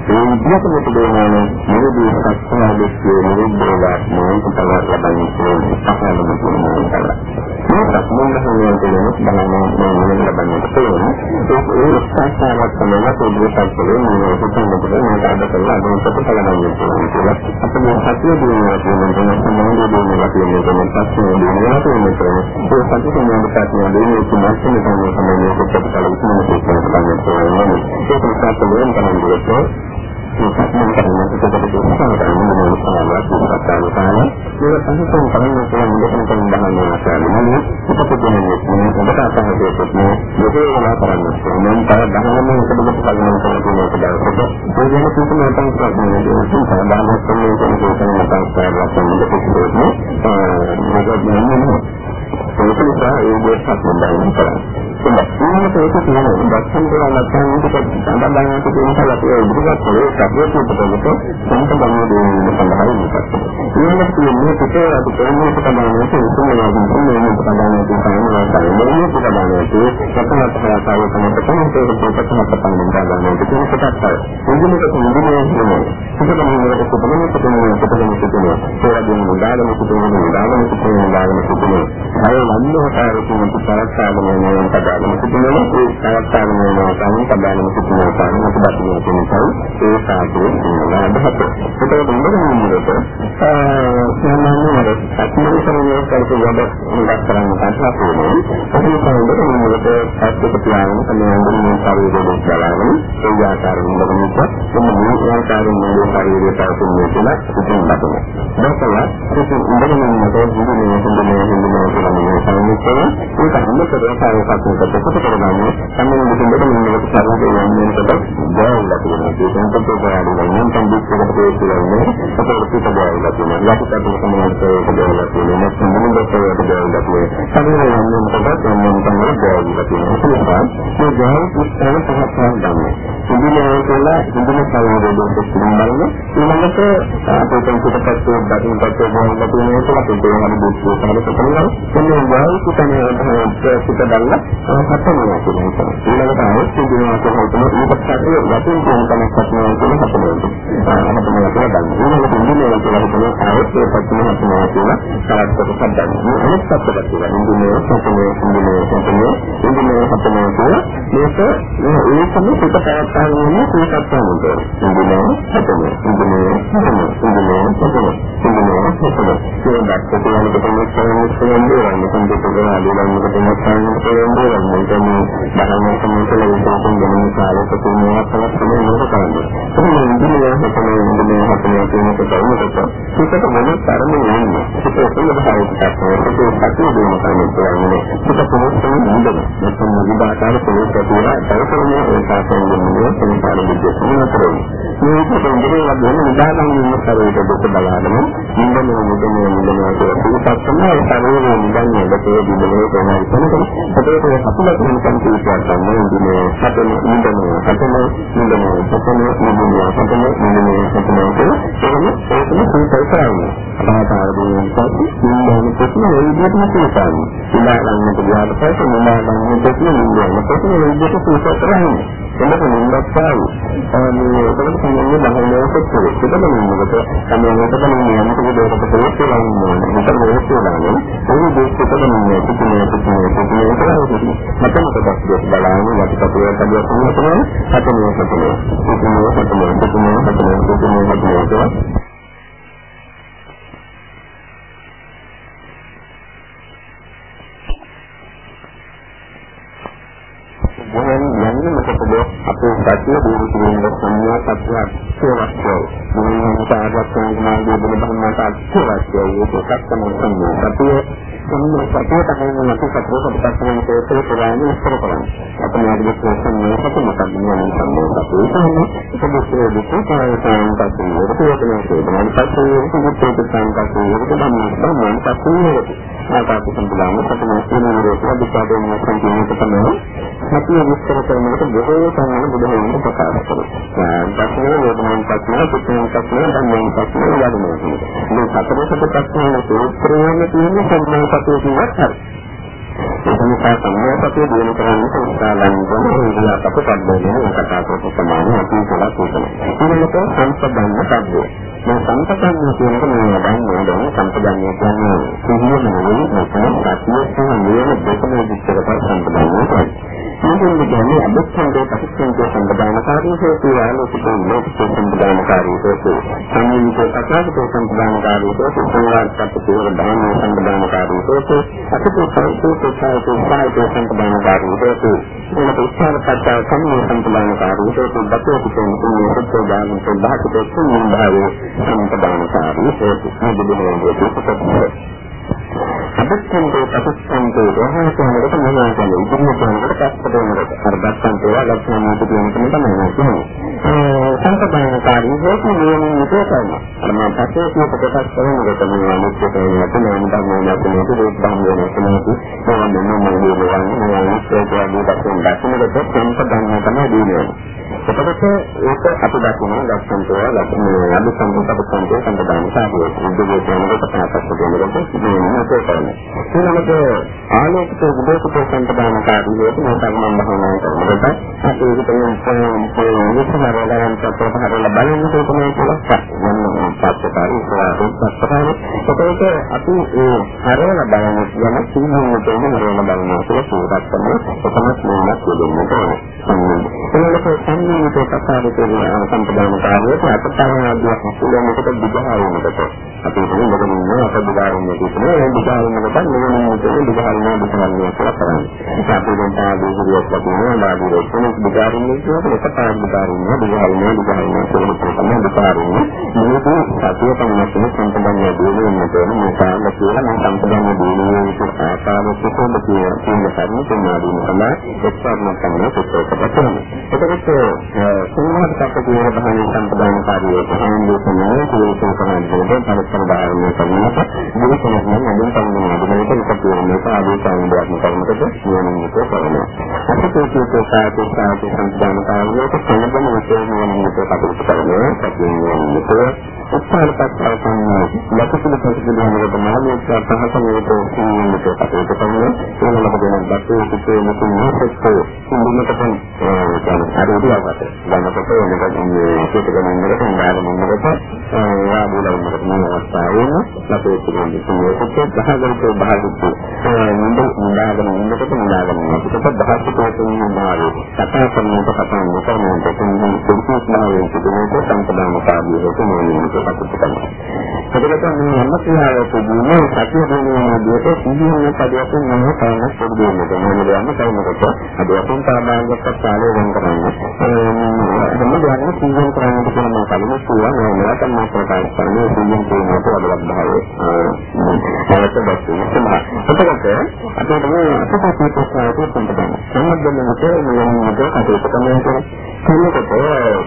ඒ විදිහටම තිබෙනවා නිරෝධී සත්‍යයේ නිරුද්ධලා මොනක තවත් ලබන්නේ කියන්නේ සාහනම කියනවා. මේක මොනවාද කියන්නේ බලන්න මොනවද ලබන්නේ කියන්නේ ඒක සාස්ත්‍රාවක් තමයි පොදුසක් කියන්නේ මේ හිතන්නකොට මේක අද කරලා අද උත්තර කලනවා කියලා. අපේ සත්‍ය දිනනවා කියන එක සම්බන්ධ දෙනවා කියන එක පස්සේ දෙනවා කියන එක ඒ සත්‍ය සංඥාවට කියන දේ තුනක් තමයි තමයි කොටස කලින් මොකක්ද කියන්නේ. ඒක නිසා තමයි තමයි සක්මන් කරනවා ඒකට දෙකක් කරනවා මොනවා සාමාන්‍ය සත්‍යන කාලේ මේක සංකල්ප කරන්න පුළුවන් දෙයක් තමයි බහන්න ඒ වෙන කිසිම නැතන් කරන්නේ ඒක සාමාන්‍ය සම්මේ කියන කෙනෙක් නැතන් කරලා සම්මුද කිසිදෙන්නේ මොකද කියන්නේ ඒක නිසා ඒ දෙයක් සම්බන්ධව කරන්නේ ඒක ඒක තියෙනවා. දැක්කම කියලා නැත්නම් මේක සම්බන්ධයෙන් තියෙන කලක් ඒ ඉදිරියට පොළේ සබ්ජෙක්ට් එකට සම්බන්ධව දෙන්න සඳහා ඉන්නකත්. ඊළඟට කියන්නේ පිටේ අපි කියන්නේ සම්බන්ධයෙන් උතුම්නවා උතුම්නවා සම්බන්ධයෙන් තියෙනවා සම්බන්ධයෙන් සම්බන්ධයෙන් සතනත් හරසාව තමයි තමයි ඒක පොතක් පටන් ගන්නවා කියන කොටස්. ඉංග්‍රීසි කෝඩිනේ කියන්නේ සුපතම වලට සුපතම සුපතම සුපතම සුපතම ඒවගේම උදාගම සුපතම උදාගම සුපතම උදාගම සුපතම අය වන්නහට කියන තරස්සාවම නේ සබාවම සිටිනවා ඒ සවස්තාවම වෙනවා තමයි සබාවම සිටිනවා තමයි මත දකින්න තියෙනවා ඒ සාධුවේ ඉන්නවා අදහස. ඒකට මොනවද මොනවද? සාමාන්‍යයෙන් අත්මන කරන්නේ කරපු වැඩ හොඳක් කරන්න කතා කරනවා. ඒ කියන්නේ මොනවද සත්‍යක පියාගෙන තමයි මේ ශරීරයේ බලන්නේ ඒ ආකාරයෙන් බලනකොට මේ මේ ආකාරයෙන් මේ ශරීරයේ පවතින කියලා ඉතින් බලනවා. දැකලා ඉතින් ඉඳගෙන ඉන්නකොට ඉඳගෙන ඉඳගෙන ඉඳගෙන කියලා සම්මුතිය ඒක අන්නතර කාර්යයක් කොට කරගන්නේ සම්මත මුදුන්ට මෙන්නකට සාරාවේ යන්නේකට බයවලා තියෙනවා. ඒක තමයි ප්‍රබෝධය නම් සම්බුද්ධකට ප්‍රේක්ෂිතන්නේ. අපේ පිට බයවලා තියෙනවා. යටිපත් සම්මත බයවලා තියෙනවා. සම්මුදට බයවලා තියෙනවා. සමහර යන්නේකට සම්මත තමයි බයවලා තියෙනවා. ඒ බයව පුස්තක පහක් ගන්නවා. ඉදිරියට කියලා ඉදිරියට සාරාවේ දෙන්න බලන ඊළඟට අපේ පිටපත් දකින්නට ගොඩක් තියෙනවා කියලා අපිට හරි දුක්ඛ සාධක කරනවා. එන්නේ වායු කුතනේ සිත බලලා හතනවා කියන එක. ඊළඟට ආයෙත් කියනවා කොහොමද මේක පැත්තේ වතුන් කියන කෙනෙක් හතනවා කියන හතනවා. හතනවා කියලා ගන්න. ඊළඟට ඉන්දියාවේ කියලා හිතනවා ආයෙත් ඒ පැත්තේ හතනවා කියලා කරත්තක සම්බන්ධ. මේ අනිත් පැත්තට කියලා ඉන්දියාවේ හතනවා ඉන්දියාවේ හතනවා ඉන්දියාවේ හතනවා කියලා මේක ඒ සම්පූර්ණ සිත පැවැත්තාගෙන ඉන්නේ ඒකත් තමයි. ඉන්දියාවේ හතනවා ඉන්දියාවේ හතනවා ඉන්දියාවේ හතනවා ඉන්දියාවේ හතනවා. ඒ දැක්ක කියන කෙනෙක් තමයි කියන්නේ රන්නේ දෙකේ ආදීලන්නක තමයි කියන්නේ කියන්නේ බහම සම්මුතිය විශ්වාසයෙන් ගමන කාලයක තුනක් පලක් තමයි මේක කරන්නේ. ඒ ඉන්දියාවේ හතනේ ඉන්දියාවේ හතනේ කියන එක තමයි ඒකට මොන තරමේ නන්නේ. ඒක සම්බන්ධතාවයක් තමයි. ඒක පැති දෙන කෙනෙක් කියන්නේ. ඒක පොරොත්තු නේද? නැත්නම් විභාගාල පොරොත්තු කියලා තවසරනේ ඒ සාකච්ඡා වෙන්නේ සංසාර විද්‍යාව නතරයි. මේක දෙන්නේ වගේ නිදාගන්න ඉන්න කරේට දුක බලාගෙන ඉන්දනේ මුදනේ මුදනේ කියලා තමයි ශරීරයේ නිදන්නේ දෙකේ දිනේ කොහොමද කරන්නේ. ඒකේ අපිට කියන කන්තියක් තමයි ඉන්නේ හතන ඉන්දනේ හතන ඉන්දනේ හතන ඉන්දනේ හතන ඉන්දනේ හතන කියලා ඒකම ඒකම සූත්‍රය කරන්නේ. ආකාරයෙන් පස්සේ ඉන්දනේ ප්‍රශ්න ඒ විදිහටම කියනවා. ඉඳාගන්නට ගියාට පස්සේ ඉඳාගන්න ප්‍රශ්න ඉන්දනේ ප්‍රශ්න ඒ විදිහට සූත්‍රය කරන්නේ. එතකොට නින්දස්සාවි. මේ ඒකට කියන්නේ බහලයේ සත්‍යය. ඒකම නින්දකට තමයි මේකට මේ යමක දෙයකට ප්‍රයෝග කරන්නේ. මේක මොකද කියන්නේ? ඒ දෙයකට තමයි පිටිනේ පිටිනේ පිටිනේ කරන්නේ. මතම කොටස් දෙක බලන්නේ යටිපතුලේ කඩියක් තියෙනවා. හතනේ හතනේ. පිටිනේ හතනේ පිටිනේ හතනේ පිටිනේ මොහෙන් යන්නේ මොකටද අපේ සත්‍ය දිනු කියන සංඥා සත්‍යයක් සේවස්යෝ මොනවා සාගත සංඥාගේ බුදු බණට අත්‍යවශ්‍යයි ඒකත් තමයි සංඥා සත්‍ය සංඥා සත්‍ය තමයි නැති සත්‍ය සත්‍යයෙන් තේරුම් ගන්න ඉස්සර කරන්නේ අපේ ආදී සංඥා සත්‍ය මොකක්ද කියන සංඥා සත්‍ය තමයි ඒක දෙකේ දෙකේ සංඥා සත්‍ය ඒක තමයි පස්සේ සුමුත්තේ සංකල්පය ඒක තමයි සම්මන් සත්‍ය ආකාශ සම්බුලාම සතන ස්ථිරව ප්‍රතිපාදනය සංකේත තමයි සත්‍ය විස්තර කරනකොට බොහෝ සංඥා බුදුහමෝ ප්‍රකාශ කරනවා. පස්සේ වේදනාන් පස්සේ පුතේන් පස්සේ ධම්මයන් පස්සේ යනවා. මේ සතර සත පස්සේ සූත්‍රයේම තියෙන සංඥා සත්‍ය කියවත් හරි. ඒක නිසා සම්මතයේ දිනු කරන්නේ සංස්කාරයන් වල ඉඳලා අපකඩගෙන කතා කරපු සමාන අපි කළා තියෙනවා. ඊළඟට සංසබ්බන්න සබ්බේ. මේ සංසබ්බන්න කියන එක මම දන්නේ දැන් සංසබ්බන්න කියන්නේ සිහියම නෙවෙයි මේක සත්‍යය සහ නියම දෙකම විස්තර කර සංසබ්බන්න කියන්නේ. මේකෙන් කියන්නේ අබුද්ධංගේ පටිච්චසමුප්පාද සම්පදානකාරී හේතු ආලෝකිතෝ ලෝකෝ සම්පදානකාරී හේතු. සම්මිතෝ සත්‍යකෝ සම්පදානකාරී හේතු. සංවාදපත් පුර දාන සම්පදානකාරී හේතු. අතකෝ සාහිත්‍ය සාහිත්‍ය සාහිත්‍ය සම්පදානකාරී හේතු. එනක උත්සාහ පත්‍ය සම්මේ සම්පදානකාරී හේතු. බතෝ කුතෝ කුමෝ රත්ෝ දාන සම්භාවිතෝ කුමෝ භාවෝ සම්පදානකාරී හේතු. මේ දෙන්නේ හේතු. අදස්සන්තේ පසස්සන්තේ රහසනකට මොනවා කියන්නේ ඉදිරියට යනකොට පස්සට යනකොට අර දස්සන්තේ ලක්ෂණාට කියන එක තමයි කියන්නේ. සංකප්පයකාරී හේතු නියමයෙන් විතර කරනවා අර මම පස්සේ කියපු කොටස් කරනකොට මේ අනිත් එක නැත්නම් මම ධර්මයෙන් නැත්නම් ඒක ධර්මයෙන් නැත්නම් මම මොනවා මොනවා මොනවා ඒක වගේ දක්වන දක්වනකොට සංකප්පයන් තමයි දෙන්නේ එතකොට ඒක අපි දකිනවා ලක්ෂණතෝ ලක්ෂණ අදි සංකප්පයන් සම්පදාන සාධුව ඉදිරියට යනකොට පස්සට යනකොට මේ මොකද කරන්නේ. ඊළඟට ආලෝකිත විදේශික සම්පදානකාරී වේද මේ සම්මන් භාවනා කරනකොට අපි ඒක තමයි විශ්වවිද්‍යාලයන් ප්‍රපහරල බලන්න තමයි කියලා මම පස්සකාරී ඉස්සරහින් පස්සකාරී ඒකෝට අපි ඒ හරවල බලන යන සීමාවට හරවල බලනවා කියලා සූරක් කරනවා ඒකමත් මොනක් දෙන්නට ඕනේ. ඒකට සම්මානිත කතාවේ තියෙන සම්පදානකාරී අපතරණ අධ්‍යක්ෂ කුලයකට දිගහරවන්නට අපි හිතමු මොකද ඉන්නේ අපේ දිගහරවන්න කියන්නේ දිගහරින්න කොට නෙවෙයි කියන්නේ දිගහරින්න දිගහරින්න කියලා කරන්නේ. ඒක අපි දැන් තාදී හිරියක් වගේ නාදී රොක්කන දිගහරින්න කියනකොට එක පාර දිගහරින්න දිගහරින්න දිගහරින්න කියන තමයි දිගහරින්න. මේක සතිය තමයි සම්පූර්ණ දිනුවෙන්න තියෙන මේ කාල කියලා මම සම්පූර්ණ දිනුවෙන්න කියන ආකාරයට කොහොමද කියන කියන කරුණ තුනාදීන තමයි එක්තරම තමයි පුස්තකපත කරන්නේ. එතකොට සෝමහත් කප්පේ බහන සම්පූර්ණ කාර්යය තමයි මේ කියන්නේ කරන්නේ පරස්පර ධාරණය කරනකොට මේක නම් තමයි තමයි මේක මේක ආදී සංදයක් කරනකොට නියමිත කරනවා. අපිට ඒක සාකච්ඡා සාකච්ඡා සම්පූර්ණ කාර්යයක සම්බන්ධ විශේෂ නියමිත කටයුතු කරනවා. සත්‍යයෙන් නියමිත උත්සාහපත්තාව සම්මා ලකුණු ප්‍රතිපදින වලට මානසික පහසුවට සිහිනුට කටයුතු කරනවා ඒ වගේම බස්සේ සිටේ මුතුන් නොසෙත් සිඳුමකට පන් අරෝදියාවට ගන්නකොට වෙනකන් මේ සිටගෙන ඉන්නකොට උඹාගෙන ඉන්නකොට වාබුලවන්නට මේ අවස්ථාවෙම අපේ සිටින සිහිනුට බහගන්තෝ භාගිත නින්ද නිදාගෙන ඉන්නකොට නිදාගෙන ඉන්නකොට බහස්කෝතෙන් නිදාගෙන කතා කරනකොට කතා නොකරනකොට තුන්වෙනි කුරුසුස්නාවේ සිටිනකොට සම්පදාන කාර්යයක මොනිනකොට කටයුතු කරනවා. එතකොට මේ හැම ක්‍රියාවකදීම සතිය දිනන විදිහට සිහින පදයක් නම් කරන පොදු දෙන්නට මොනවද යන්න කරනකොට අද අපෙන් සාමාන්‍යක කාලය වෙන කරන්නේ. හැම දෙයක්ම සිහින කරන්නට කියන මම කලින් කිව්වා මේ මෙලට මම ප්‍රකාශ කරන්නේ සිහින කියනකොට වලක් භාවය. ඒකට දැක්වෙන්නේ තමයි. එතකොට අපිට මේ අපේ ප්‍රශ්නාවට සම්බන්ධව සම්බන්ධ වෙන මේ කටයුතු කරනවා කියනකොට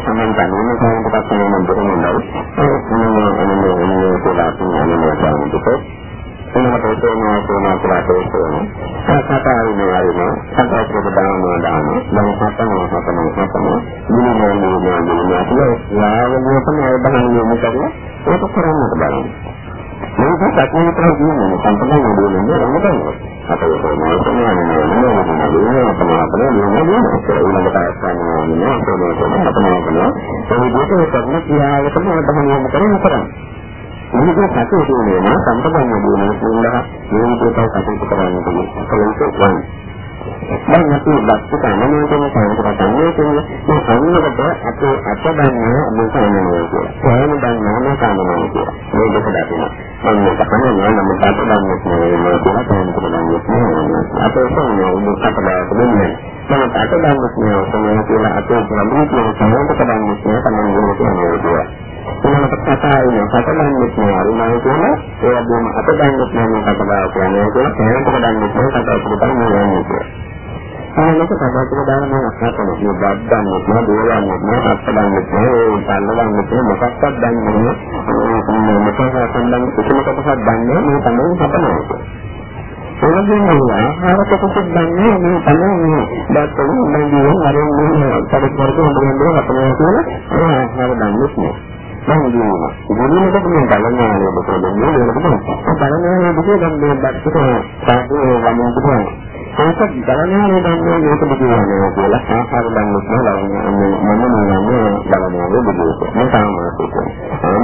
සමන් ගන්න කාරණා පස්සේ මම දෙන්නේ කියලා කියන්නේ නේද? එනකොට තෝරනවා තෝරනවා කියලා තෝරනවා. සාකච්ඡාවේ වරින සාකච්ඡාවක දානවා දානවා. දැන් හතනවා හතනවා හතනවා. දිනනවා දිනනවා දිනනවා කියලා යාවලිය තමයි බහන්නේ මොකද? ඒක කරන්නට බලන්න. මේක සත්‍ය විතර කියන්නේ සම්පූර්ණ මොඩුවලින් රමතනවා. අපේ කොහොමද කියන්නේ නේද? අපේ අපේ නේද? ඊළඟට අස්සන්නේ නේද? අපේ කොහොමද අපේ කරනවා. ඒ විදිහට කරන ක්‍රියාවකම බහන්නේ කරන්නේ. මේක සතුටු වෙනවා සම්පූර්ණ වෙනවා කියලා මේ විදිහට කටයුතු කරන්න පුළුවන්. දැන් අපි බස්ස සාමාන්‍ය කෙනෙක් කරන සංවේ කියන්නේ මේ සංවේගක අපේ අත්දැකීම මොකක්ද කියන්නේ. කොහොමද දන්නේ සාමාන්‍ය කියලා. මේ දෙක දකින්න. මම මේ කතාවේ නම් බස්ස ගන්න මේ කොහොමද කියන්නේ. අපේ සංවේගය මොකක්ද කියන්නේ. මම අත්දැකීම කියන්නේ අපේ ග්‍රාමීය සංවේගක දන්නේ තමයි කියන්නේ. ඊළඟට කතා වෙන කතලන්නේ නෑ අරුණාව කියන ඒ වගේම අත ගන්නෙත් නෑ මේ කතාව කියන්නේ කියලා කෑමක ගන්නෙත් නෑ කතාව පුරුතන් යන්නේ කියලා. අනලක කතාවක දාන මම අහතන මේ බත් ගන්නෙත් නෑ දෝලන්නේ නෑ අත් ගන්නෙත් නෑ ඒ පල්ල ගන්නෙත් නෑ මොකක්වත් දන්නේ නෑ මොකක්ද සම්බන්ධ කිසිම කොටසක් දන්නේ මේ තමයි හතනවා. ඒවගේම ආහාර කොටසක් ගන්න මේ තමයි මේ බත් වලින් මම දිවෙන් අරින් මේ පරිපූර්ණ හොඳින් හදනවා කියලා ආහාර ගන්නෙත් නෑ. මම කියනවා. ඉතින් මේක මේ බලන්නේ ඔබට දෙන්නේ වෙනකොට. බලන්නේ ඔබට දැන් මේ බක්කට සාදු වමන ඒක ගණනාවේ ගන්නේ මේක බුදුරජාණන් කියලා. ආහාර ගන්නත් නෑ මම නන්නේ ගණනාවේ බුදුරජාණන් මම තාමත්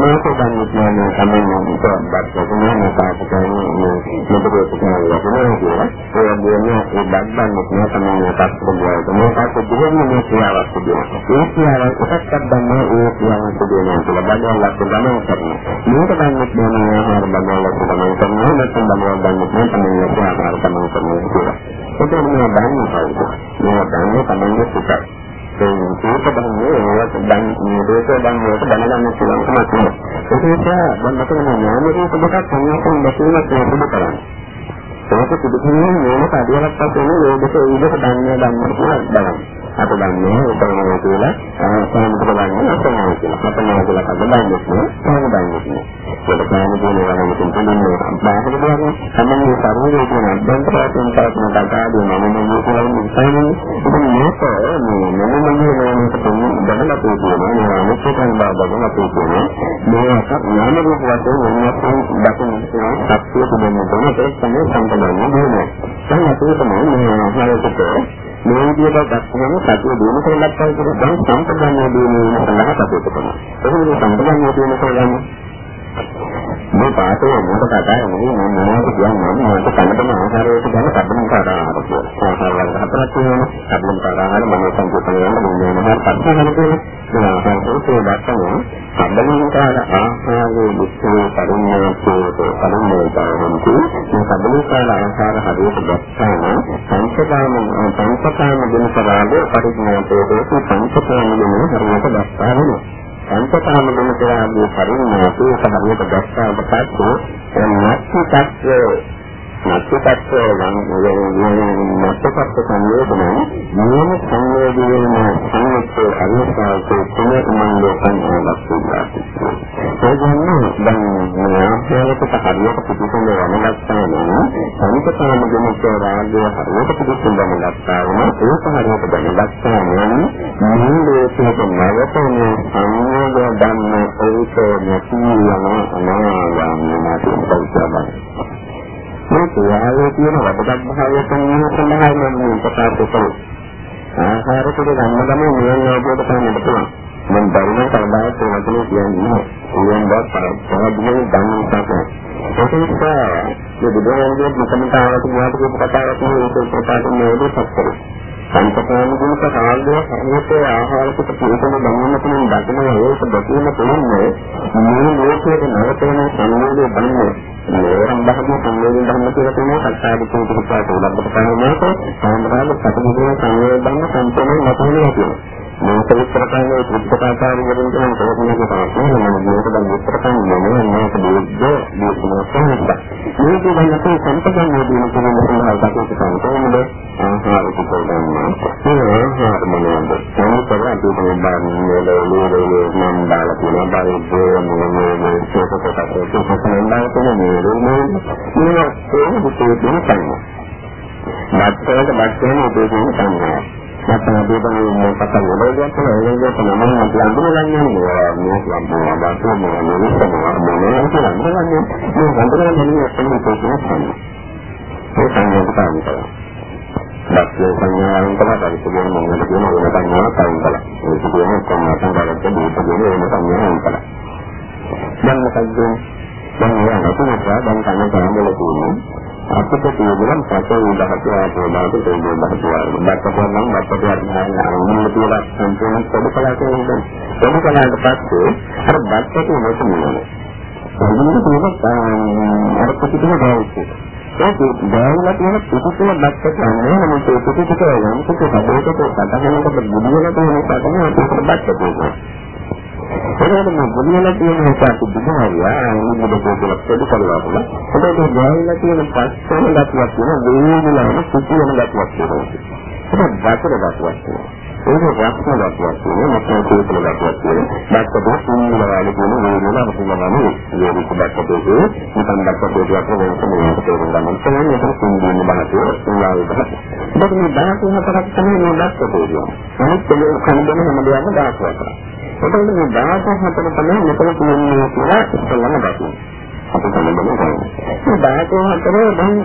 මේක ගන්නත් නෑ තමයි මම බද්දකුණා මේ පාපකයන් මේ මෙතකොට කියනවා කියලා. ඒ වගේම ඒ බද්දන්නත් නෑ තමයි මේ පස්කොබ්බයක මේකත් දුන්නේ මේ ක්‍රියාවක් තිබෙනවා ඒ ක්‍රියාවක් එකක්වත් ගන්න ඒ ක්‍රියාවක් තිබෙනවා කියලා බද්දවලක් ගමන් කරනවා. මේක ගන්නත් නෑ ආහාර බද්දවලක් ගමන් කරනවා. නැත්නම් බද්දවලක් ගන්නත් නෑ තමයි මේ ආහාර ගමන් කරනවා කියලා. ඒක මේ දන්නේ කවුද? මේ දන්නේ තමයි සිතයි. ඒ ඒක දන්නේ ඒවත් දැන් මේ දේක දැන් මේක දැනගන්න පුළුවන් කමක් නෑ. ඒක නිසා දැන් මතක නෑ නාම රූප දෙකක් සංයෝගයෙන් දැකීමක් සිදු කරන්නේ. ඒක සිදු කිරීමෙන් මේක අඩියක් පස්සේ මේ දෙක ඊදක දන්නේ දන්නේ කියලා බලන්න. අප දන්නේ උපරමය කියලා සාමික බලන්නේ අපමණ කියලා. අපමණ කියලා කඩන්නේ නැහැ. කොහොමද දන්නේ? ඒක කාම කියන වගේ තුන්දෙනේ බාහිර දෙයක්. සම්මන්නේ ශරීරයේ කියන අභ්‍යන්තරයෙන් කරන කතාවදී මම මේ කියලා ඉස්සන්නේ. ඉතින් මේක මේ මම මම මේක තමයි බඩල තියෙනවා. මේ අනිත්‍යයන් බාදගෙන අපි කියන්නේ. මේක නාම රූප වශයෙන් වෙනස්කම් දකින්න තියෙන සත්‍ය තුනම තමයි ඒක තමයි සම්පූර්ණ වෙන්නේ. දැන් අපි තමයි මේ හරියට මේ විදිහට දක්වන සතිය දිනු කරලක් කරලා දැන් සම්පූර්ණ දිනු වෙන සඳහා කටයුතු කරනවා. එහෙනම් සම්පූර්ණ දිනු කරගන්න මේ පාඩේ මොකද කතාව නෙවෙයි මම මොනවද කියන්නේ මම කනටම ආහාරයට ගැන කඩන කාරණා කියලා. ආහාර වල හතරක් තියෙනවා. කඩන කාරණා මම සංකල්පන යන මොන්නේ මොනවද පස්සෙන් තියෙන්නේ. ඒ ආහාරයට දක්වන කඩන කාර ආහාරයේ දුක්ඛේ පරිණාමයේ පරිණාමයන්ති මේ කඩන කාර ආහාර හරියට දැක්කම සංකල්පන සංකල්පන දෙන කරාද පරිණාමයේ පංචකාම දෙන හරියට දැක්කා වෙනවා. පංචකාම ගුණ කරාගේ පරිණාමයේ සමහරවිට දැක්කාට පස්සේ නැත්නම් නැත්පත් නම් නැත්පත් සංයෝජන නියම සංයෝජන සංයුක්ත අනුසාරකේ තුනේ මන්දෝකන් ආලක්ෂණය. ඒ කියන්නේ දැන් ආශ්‍රයකට හරියට පිටිසඳ වනගත්තා නම් අනිකතාවම දෙනක රාගය හරියට පිළිස්සම් ගන්නවා ඒක හරියට දැනගත්තා නම් මේ ලෝකයේ නැවතනේ සංයෝග ධම්ම ඒක නැති යන අනාගාමී මාතෘ පෞද්ගලයි මේ ක්‍රියාවේ තියෙන වදගත් භාවය සම්මත සඳහා මම ප්‍රකාශ කළේ ආහාර කුඩ ගන්න ගම නිවන් අවබෝධ කරගන්නට පුළුවන් මම බැරිම කවදාවත් ඒ වචනේ කියන්නේ නැහැ. ඊයෙන් බත් පරද්දේ ගන්න ඉස්සරහ. ඒක නිසා මේ බුදුරජාණන්ගේ මුකමතාවට ගියාට කියපු කතාවක් නෙවෙයි ඒක ප්‍රකාශ ආපෝදාට තේරුම් ගන්න පුළුවන්. බත්තකෝ නම් බත්තකෝ අරගෙන කියලා සම්පූර්ණ පොඩකලාට එන්නේ. පොඩකලාට පස්සේ අර බත්තකෝ නැතුනේ. සම්මුතිය තියෙන අර පිටිකම ගාවුත්. ඒක ගාවුලා තියෙන පිටිකම බත්තකෝ නේ නමුත් ඒ පිටිකම යම් කොට සබේකට සටහනකට බුදුවල තියෙන සටහන අපිට බත්තකෝ. ඒකම බුදුමලා තියෙන නිසා බුදුහාරියා මොකද කියලා පොඩි කරලා බලන්න. ඒකට ගාවිලා තියෙන පස්සම ගැටුවක් තියෙන වේදනාව සුඛියන ගැටුවක් තියෙනවා. ඒක බතර ගැටුවක් තියෙනවා. ඒක රක්ෂණ ගැටුවක් තියෙනවා. නැත්නම් තේකල ගැටුවක් තියෙනවා. බත්තර සුන්නිල වල කියන වේදනාව අපිටමනේ ඒක බත්තර නිකන් බත්තර දෙයක් වෙනස මේකට තේරුම් ගන්න. තමයි ඒක සුන්නිල බහතේ සුන්නාවේ බහතේ. ඒක මේ 14 හතරක් තමයි මේ බත්තර තියෙනවා. අනිත් ඒ කන්දම හැම දෙයක්ම 14. එතකොට මේ 14 තමයි මෙතන කියන්නේ කියලා ඉස්සෙල්ලම දකින්න. අපි තමයි බලන්නේ. මේ 14 දැන්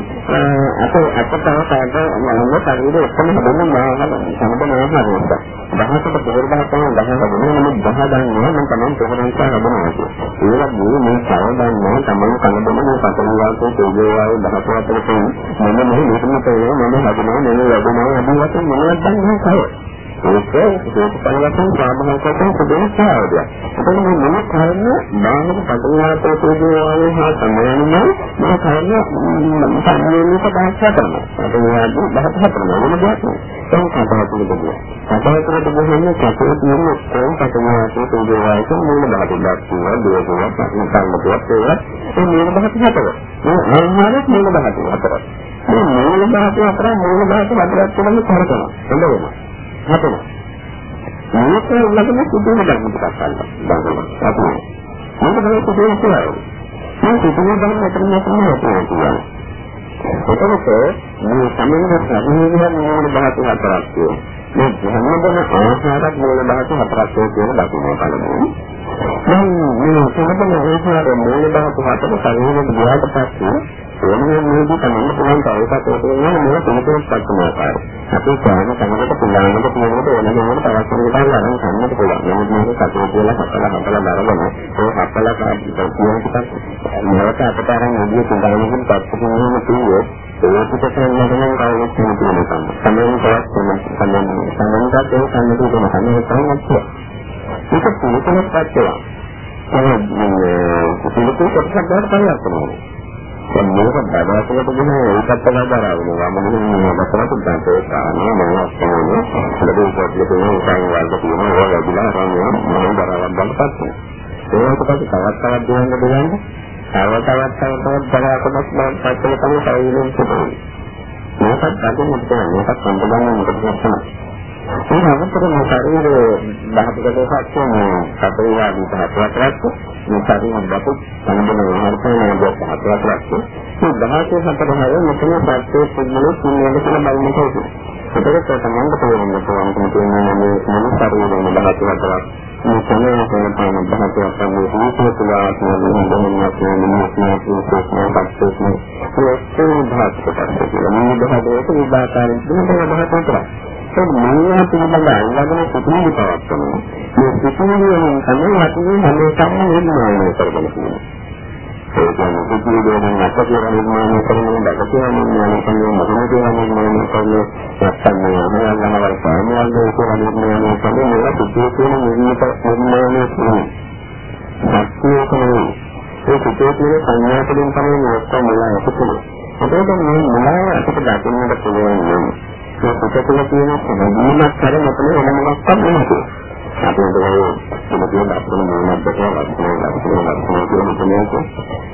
අපේ අපතව කාට මනෝ ශරීරය ඔක්කොම හදන්න මාහල සම්බන්ධ ආහාරයක්. 10කට පෙර 10 තමයි 10 හදන්නේ නම් 10 දන්නේ නම් තමයි පොරෙන් හදනවා. ඒක මේ මේ සාවධානව තමයි කනබම මේ පතන වාසයේ තේජෝ වායු 14 අතර මම මේ මෙතන තේරෙනවා මම හදනවා මම ලැබෙනවා අදී වශයෙන් මොනවද දන්නේ නැහැ. ඒක ඒක පරිවර්තන සාධනකයෙන් සිදුවන සාධනයක්. එතකොට මේ මොන කර්ම බාහිර පදනාතෝ තෝජෝවාවේ හා සම්බන්ධන මේ කර්ම සම්මේලනක බාහිර කරනවා. අපි යාදී බහත් හතරම මොන දෙයක් නේ. ඒක කතාවතුල දෙන්නේ. කතාවතුල දෙන්නේ කතාවේ තියෙන කොම් පදනාතෝ තෝජෝවාවේ මූල බහතුලක් තියෙනවා. දේශයක් සංකල්පයක් ඒවා ඒ මූල බහත හතර. මේ ආහාරයේ මූල බහත හතර. මේ මූල බහත හතර මූල බහත හතරක් තමයි කරකනවා. හොඳයි. හතර. මේක ළඟම සිදුවන ධර්ම ටිකක් ගන්නවා. බංගම. අපි. මේක තමයි සිදුවන කියලා. මේ සිදුවන ධර්ම අතරින් තමයි කියන්නේ. එතකොට මේ සම්මත ප්‍රතිනිධිය මොන බහතු හතරක් තියෙනවා. මේ හැමදෙන ආකාරයක් මොන බහතු හතරක් තියෙනවා දකින්න බලමු. දැන් මේ සම්මත ආකාර මොන බහතු හතර පරිවර්තන ගියාට පස්සේ ඕනෑම මේකේ තමයි පුළුවන් තවසක් ඕකේනවා මේ පිළිතුරක් පස්සම ආකාරය. අපි සාම කනකට පුළානකට කියනකොට ඕනෑම මොකට තවත් කෙනෙකුට අරන් ගන්නත් පුළුවන්. නමුත් මේක කටේ කියලා හතලා හතලා දරගෙන ඒ හතලා කියන ටිකක් නැවත අපට අරන් එළිය තුනකින් පස්සකින් තියෙන්නේ ඒක පිටට යනකම් කවුරුත් කියන එක තමයි. සම්මත තවත් සම්මත සම්මතත් ඒ සම්මත කියන සම්මත තමයි. ඒක පිළිතුරක් පස්සෙලා. ඒ පිළිතුරක් කොටසක් ගන්න පරිවර්තන වෙනවා. දැන් මේක බඩවැටකට ගෙන ඒකත් තමයි බරවන්නේ. වමනේ මේ බසරට දැන්තේ කාණේ මොනවද කියන්නේ. ලැබෙන කොටලේ තියෙන උසාවි වර්ග තියෙන ඒවා වැඩිලා රන්නේ මොන බරවක් ගන්නපත්. ඒකට පස්සේ තවත් තවත් දෙන්න දෙන්න. තව තවත් තව තවත් බරකටත් මම පස්සේ තමයි තව ඉන්නේ. මේකත් අදින් මුත්තේ මේකත් සම්බන්ධව මොකද කරන්නේ. ඒ අවතරම ශරීරයේ ධාතුකෝෂයක් තියෙන සතරවාදී පහතරක් මේ ශරීරයෙන් දපු සම්බන්ධ වහරතන දෙක හතරක් මේ ධාතු හතරම මෙතන සත්‍යයේ පුදුම තුන්වෙනි කියලා බලන්න ඕනේ. ඒකත් තමයි තේරෙන්න පුළුවන් කියන්නේ මේ මොන ශරීරයේ ධාතු හතරක් මේ සමය කරන පාන ධාතුවක් තමයි හේතු තුලා කියන දෙන්නෙක් කියන මොනවාක් කියන ඒ ධාතු කොටස් මේ ධාතුවක විභාගයෙන් දෙන්න ධාතු හතරක් ඒක මනෝ පිළිබඳ අල්ලගෙන සිටින පවත්තනවා. මේ සිටින වලින් තමයි අපි හැම එකක්ම නිර්මාණය කරගෙන තියෙන්නේ. ඒ කියන්නේ සිටින වලින් අපේ නිර්මාණය කරන බඩේ නිර්මාණය කරන මොනවද නිර්මාණය කරන නැත්නම් මේ අමරණ වල සාමාන්‍ය කියලා නිර්මාණය කරන මේවා සිටින තියෙන නිර්මාණය කරන. සත්‍යකම ඒ සිටින සංඥා වලින් තමයි මේ ඔක්කොම මොනවා එකතු වෙන්නේ. ඒකෙන් මේ මොනවා අපිට දකින්නට පුළුවන් නේ. ඒ පිටතල තියෙන සමගියමක් කර මෙතන වෙන මොකක්වත් නැහැ. අපි හිතන්නේ මොකද අපේ මොනවද කියලා අපේ ලක්ෂණ ලක්ෂණ කියන එක.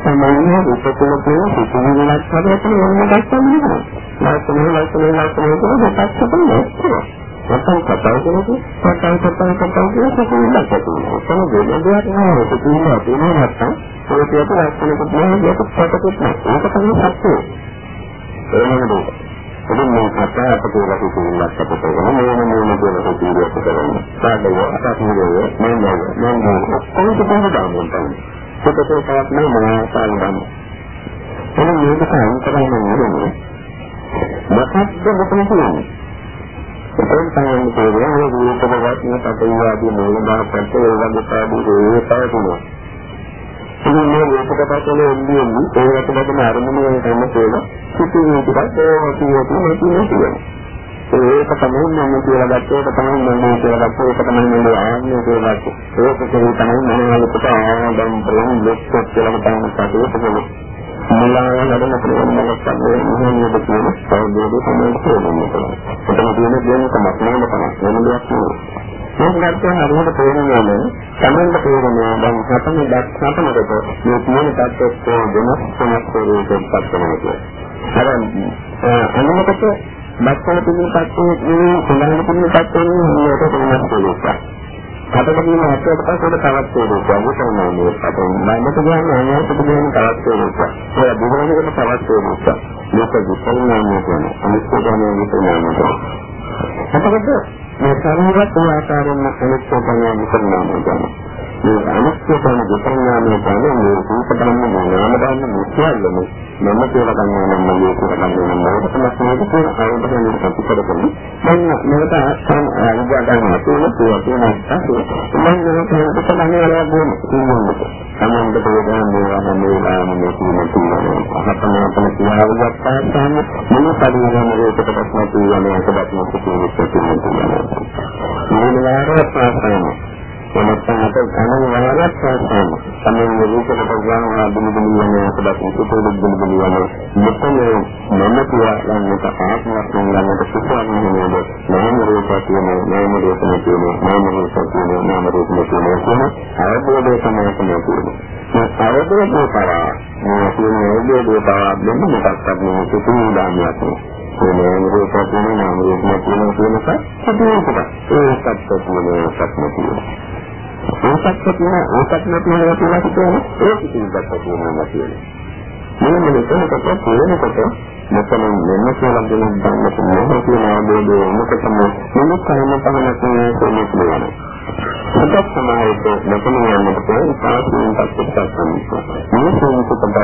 සමානව පිටතල තියෙන සිතිවිලක් හදලා වෙන මොකක්වත් නැහැ. ලක්ෂණ ලක්ෂණ ලක්ෂණ කියන දෙකක් තමයි. නැත්නම් කතා කරනකොට කතා කතා කතා කියන සිතිවිලක් තියෙනවා. තමයි දෙයක් නෑ සිතිවිලක් තියෙනවා නැත්නම් ඒක පිට ලක්ෂණකුත් නෑ ඒක පිටකුත් නෑ. ඒක තමයි සත්‍යය. එහෙමද? ඉතින් මේ කතා අපට කියලා කිව්වොත් අපිට වෙන මොන මොන කියලා කිව්වොත් කරන්න. සාදව අසත්නියෝ මම මම කොහොමද බලන්නේ තමයි. ඒකත් තවත් නෑ මම සාන්දම්. එහෙනම් මේක අන්තරයින් නෙමෙයි. මොකක්ද මෙතන කියන්නේ? ඒකෙන් තමයි කියන්නේ මේ විතරවත් මේ පටවිවාදී මූල බාහකට ඒ වගේ පාඩු ඒ පාඩු ඉතින් මේ ලෝකපතල එන්නේ ඒකට බඳන අරමුණු වලට එන්න කියලා සිතුවේ ටිකක් ඒවා කියනවා මේ කියන්නේ. ඒක තමයි මම කියලා ගත්තේ ඒක තමයි මම කියලා ගත්තේ ඒක තමයි මම ආන්නේ කියලා ගත්තේ. ඒක තමයි තමයි මම වලට ආදම් ප්‍රේම ලොක්කොත් කියලා තමයි කටයුතු මුලාව නඩන ප්‍රේම මොකක්ද මොනවද කියන සෞදේදී තමයි කියන්නේ. එතන තියෙන දෙයක් තමයි නේද තමයි. වෙන දෙයක් නෙවෙයි. මේක ගත්තම හරියට තේරෙනවා නම් තමන්ට තේරෙනවා දැන් හතම දක්ෂතමකට මේ තියෙන තත්ත්වයක් වෙනස් වෙනස් ස්වරූපයක් පත්වෙනවා කියන්නේ. අර අනුමතක දක්ෂන පිළිම තත්ත්වයේ මේ සඳහන් පිළිම තත්ත්වයේ මේකට වෙනස් ස්වරූපයක්. අපිට කියන ඇත්තට පස්සේ තවත් ස්වරූපයක් තමයි මේ අපෙන් මනසට ගන්න අනාගතට ගන්න තවත් ස්වරූපයක්. ඒ බුදුරජාණන්ගේ තවත් ස්වරූපයක්. මේක විපරිණාමය කියන්නේ අනිත්‍ය ගාමී විපරිණාමය. එතකොට මේ සමහරක් ඒ ආකාරයෙන්ම අනිත්‍ය කරනවා විතරනවා කියන්නේ. මේ අනිත්‍ය කරන විතරනාමය කියන්නේ මේ රූප ධර්ම නාම ධර්ම මුත්‍යල්ලම මම කියලා ගන්නවා නම් මම කියලා ගන්නවා නම් මම තමයි කියන ආයතන අපි කරගන්න. මම මේකට අස්සන් අනුගා ගන්නවා කියන තුන තුන අස්සන් මම මේකට තමයි වල ගොනු කියන්නේ. සමන්ද ප්‍රෝග්‍රෑම් මේවා මේවා මේ කියන තුන අහතම අපල කියාව ගත්තා නම් මොන පරිණාම රූපකටත් නැති යන එකවත් නැති කියන එක. මේ වාරය ප්‍රාසයන එනත්තම් අප කන වාරයක් ප්‍රාසයන තමයි රූපක ප්‍රඥාව දුමුදුමු යන සබත් උපතෝද දුමුදුමු යන මෙතන මම කියලා ගන්නට ආත්මයක් ගන්නට සුසාරණ නේද? නාම රූප කියන නාම රූප කියන නාම රූප කියන නාම රූප කියන කියන අවබෝධය තමයි තියෙන්නේ මේ අවබෝධය කරා මේ කියන අවබෝධය කරා දෙන්න මොකක්ද මේ සුසුමු දාමියක් නේ නාම රූප කියන නාම රූප කියන කියන එක සතුටුක ඒකත් කියන සත්‍ය කියන ඒකත් කියන ඒකත් කියන කියලා කියන්නේ ඒක පිළිබඳව කියනවා කියන්නේ. මෙන්න මේකට තේරෙනකොට මෙතන මෙන්න කියලා දෙන බංගත මොහොත කියන ආදෝදේ මොකටද මොන කර්ම පහනක් කියන්නේ. සුදක් සමාහිත මෙතන යන්නට පුළුවන්? සාසනික තත්ත්වයක් තමයි. මේ සංකල්ප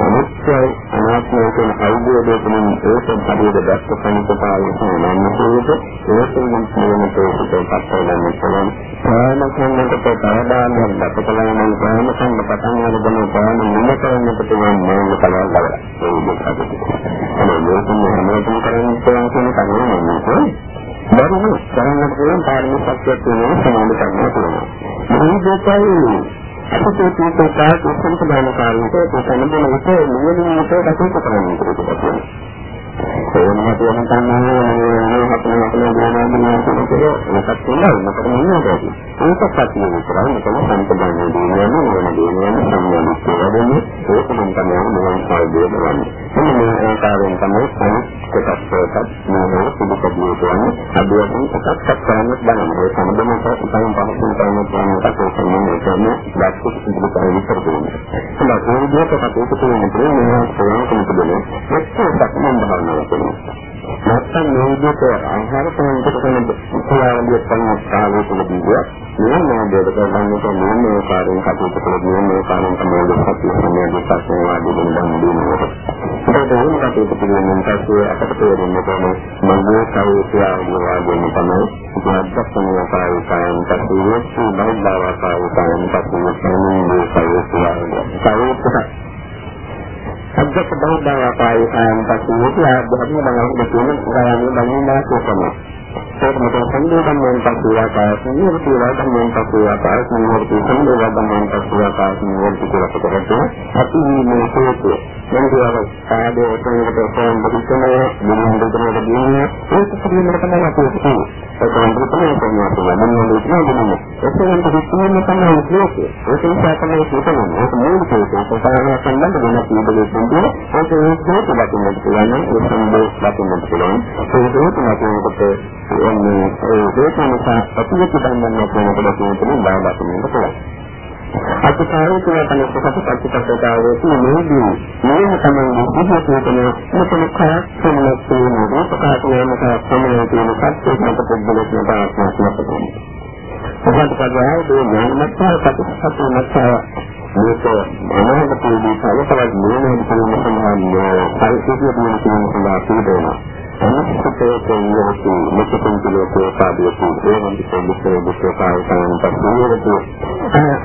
අනිත්‍යයි අනාත්මයි කියන අවබෝධය තුළින් ඒක පරිදි දැක්ක සංකල්පය සමානම හේතු ඒකෙන් මේ දෙකයි අපිට තියෙන කාර්ය සම්පූර්ණ කාරණේ පොතන දෙන විට නියමිතව කටයුතු කරන්න ඕනේ. ඕනම තියෙන කන්නේ හතන හතන ගානක් නේද මොකක්ද කියන්නේ මොකද නේද ඒක සත්‍ය විතරයි මෙතන සම්පූර්ණ දෙන්නේ නෑ දෙන්නේ සම්මානිත වෙන්නේ ඒක මම තමයි මොනවා කාර්යය කරන්නේ. මේ ආකාරයෙන් තමයි කොටස් කොටස් මේ පිළිපදිය කියන්නේ අදියකින් එකක් කරන්න බලන්න. ඒ සම්බන්ධව ඉතින් පහසුවෙන් කරන්න පුළුවන් එකක් තමයි කියන්නේ දැක්ක සිදුරු කරන විතර දෙන්නේ. ඒක ඒ විදිහට කටයුතු කරනකොට මේ සෝවාන් කෙනෙකුට එක්ක සම්බන්ධ භාවනාවක් කරනවා. නැත්තම් මේ විදිහට ආහාර කායන් පස්සේ ආධ්‍යාත්ම බලයෙන් කියන ගායන බඳිනා කොටම. ඒකම තමයි සංදේශයෙන් පස්සේ ආකාය සංයෝගී වර්ධනයෙන් පස්සේ ආකාය සංයෝගී සංදේශයෙන් පස්සේ ආකාය සංයෝගී කියලා කරද්දී අපි මේ හේතු මොනවාද සාදේ ඔතනකට ෆෝන් දෙකනේ මොනවද දෙකනේ දෙන්නේ ඒක පිළිබඳව තමයි අපි කියන්නේ. ඒක නම් තමයි කියනවා මොනවද දෙන්නේ එතෙන් දෙන්නේ තමයි ලෝකේ. ඒක නිසා තමයි හිතන්නේ. ඒක මූලික ඒක සාමාන්‍ය සම්බන්ධ වෙන කීපයක් දෙන්නේ. ඒක ඒක දකින්න පුළුවන්. ඒ සම්බන්ධ දකින්න පුළුවන්. ඒක ඒක නැතිවෙකට එන්නේ ඒ ඒක නිසා අපිට දැනගන්න ඕන කොට තියෙන බය දකින්න පුළුවන්. අතිකාරී කියන කොටස ප්‍රතිපදාවේදී මේදී මේව තමයි විද්‍යාත්මකව මෙතන කරක් සම්මත වෙනවා ප්‍රකාශනයක සම්මත වෙන සත්‍යයකට පොබ්බලක දායකත්වයක් තියෙනවා. ඔබට පදවාය දෙන්නේ නැත්නම් සත්‍යසත්‍ය නැත්නම් මේක මනෝමය කෝණය සමග නිවන සම්බන්ධව පරිශීලනය කිරීම සඳහා පිළිදෙනවා. අනිත්‍යයේ කියන්නේ මෙතෙන් පිළිවෙල පාදියතු ඒවන් දෙකේ දෙකේ පායකයන් පස්සේ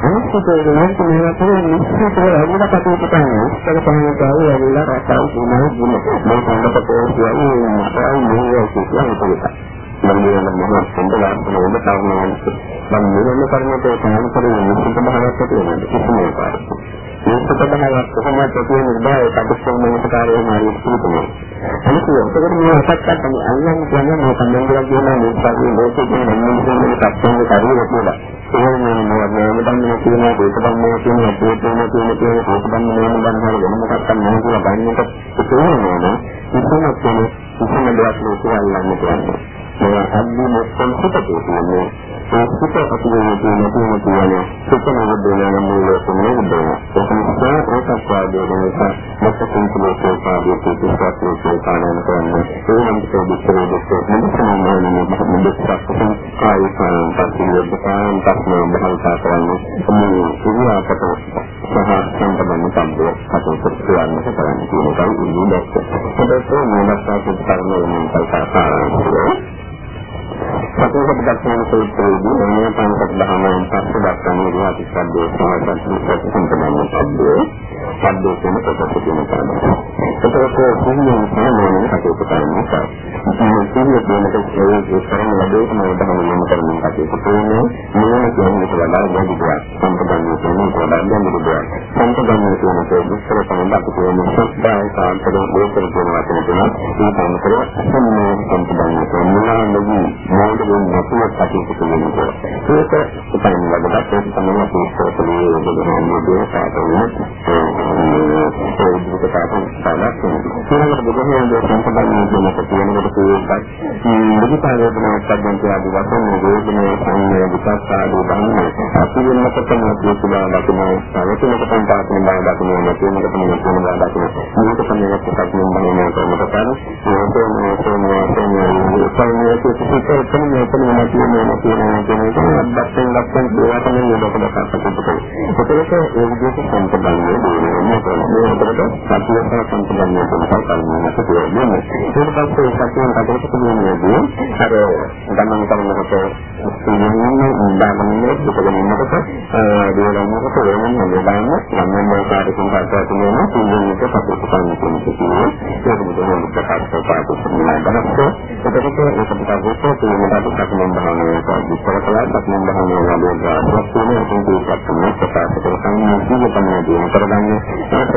අනිත්‍යයේ නම් මේවා තමයි නිශ්චිතව අමුඩ කටයුතු කරන්නේ. ඒක තමයි කාවේ ඇවිල්ලා රටාව දුනා දුන්න. මේ සංගතකෝ කියන්නේ මොකක්ද මේ කියන්නේ මම මොනවද සම්බන්ධ කරන තරමට මම මෙන්න කරනකොට සාහන කරන නිශ්චිත භාවයක් ඇති වෙනවා කිසිම එකක්. නිශ්චිත භාවයක් කොහොමද ඇති වෙන්නේ බෑ කඩස්කෝමක කාර්යය මාරි සිදුනවා. අනිත් ඒකට මේ අපත්තක් තමයි අල්ලන් කියන්නේ මේ සම්බන්ධයක් කියන මේ පරිදි ලෝකේ කියන මොනවද තත්ත්වයක කාර්යය කියලා. ඒ වෙනුවෙන් මොනවද මේ කියන දේක බන්නේ කියන අපේ තේන තියෙන තියෙන ඒක බන්නේ නේද බන්නේ වෙන මොකක්ද නැහැ කියලා බන්නේට තේරෙන්නේ නෑ. කිසිම කෙනෙක් කිසිම දෙයක් නෑ කියලා අල්ලන්න කියන්නේ. මේ අද්දි මොකක්ද පිටේ කියන්නේ ඒ පිට අපිට තියෙන තියෙන තියෙන සුතන විද්‍යාව මූලික මොනවද ඒක නිසා ඒකත් වාදයේ නිසා මොකක්ද කියන පාඩිය පිටුපත් සෝපානන කරන්නේ. ඒ නම් දෙකේ දෙකේ මොනවද මොනවද මොකක්ද කායි කායන් පස්සේ දෙපාරක් පස්සේ බහල්තා කරන්නේ. මේ ඉරියාපත සහ සම්බන්ධ සම්බන්ධ කටයුතු කරන්න. කරන්න කියන එකයි ඉන්නේ දැක්ක. ඒකත් මොනවාට කරන්න වෙන කල්පනා කරන්නේ සතෝක දක්වන සූත්‍රයේදී මේ පංචක දහමෙන් පස්සේ දක්වන විවාදී සම්දේ සමාජපත් සම්පූර්ණ සම්දේ සම්දේ කියන කොටස කියන කාරණා. ඒකත් සිහියෙන් සාමාන්‍යයෙන් කටයුතු කරන නිසා. මේ සිහිය කියන එක ඒ කරන ලැබෙන උදාහරණ යොමු කරමින් කටයුතු කරන්නේ මේ කියන්නේ වඩා වැඩි දෙයක්. සම්පූර්ණ කියන්නේ වඩා ගැඹුරු දෙයක්. සම්පූර්ණ කියන එක විස්තර කරන අපිට මේ සත්‍යය සාන්තර ලෝකෙ කියන වචන තුනක් මේ සම්පූර්ණ සම්පූර්ණ කියන්නේ මොකද නැතුව කටයුතු කරනවා. ඒක උපරිම වැඩක් ඒක තමයි අපි ඉස්සරහේ යොදන මොදේ සාකච්ඡා ඒ දුක තාපන සාලක් ඊළඟට බුදුහමෝ සම්පූර්ණ වෙනකොට තියෙනකොට ඒකත් මුදිතාවේදනා සම්බන්ධ ආදී වශයෙන් වේදනා සංයෝග විපස්සාදී බන්නේ අපි වෙනකොට තමයි කියලා දකින්න සාවතුනක පන්පාතන බව දකින්න නැතිනක තමයි කියන බව දකින්න මේක තමයි එකක් මම කරනකොට කරන්නේ ඒක මේ සෝමවා සෝමවා සංයෝග එතන මෙතන නැති වෙන නැති වෙන කියන එක අත්දැකීම් ලක්ෂණ දේවා තමයි යොදවලා කටයුතු කරන්නේ. ඒකත් ඒ විදිහට සම්පූර්ණන්නේ මේකට සත්‍යය සම්පූර්ණන්නේ තමයි කල්පනා කරන්නේ. ඊට පස්සේ සත්‍යය කටයුතු කරනවාදී අර ගණන් කරනකොට ඉන්නේ උදාහරණයක් දෙකකින් ඉන්නකොට දේවල්වලට වෙනම නේදාන නම් මේ කාර්යකම් කරලා තියෙනවා සිංහලට කටයුතු කරන්න කියන්නේ. ඒක බුදුහාමුදුරුවෝ ප්‍රකාශ කරපු පාඩම. එතකොට ඒක පිටාගොස්ස තියෙනකට සක්මන් භාවනාවට විස්තර කළා සක්මන් භාවනාව වලදී ප්‍රශ්න ඒකත් තමයි ප්‍රකාශ කරන්නේ ජීවිතය දින කරගන්නේ ඒක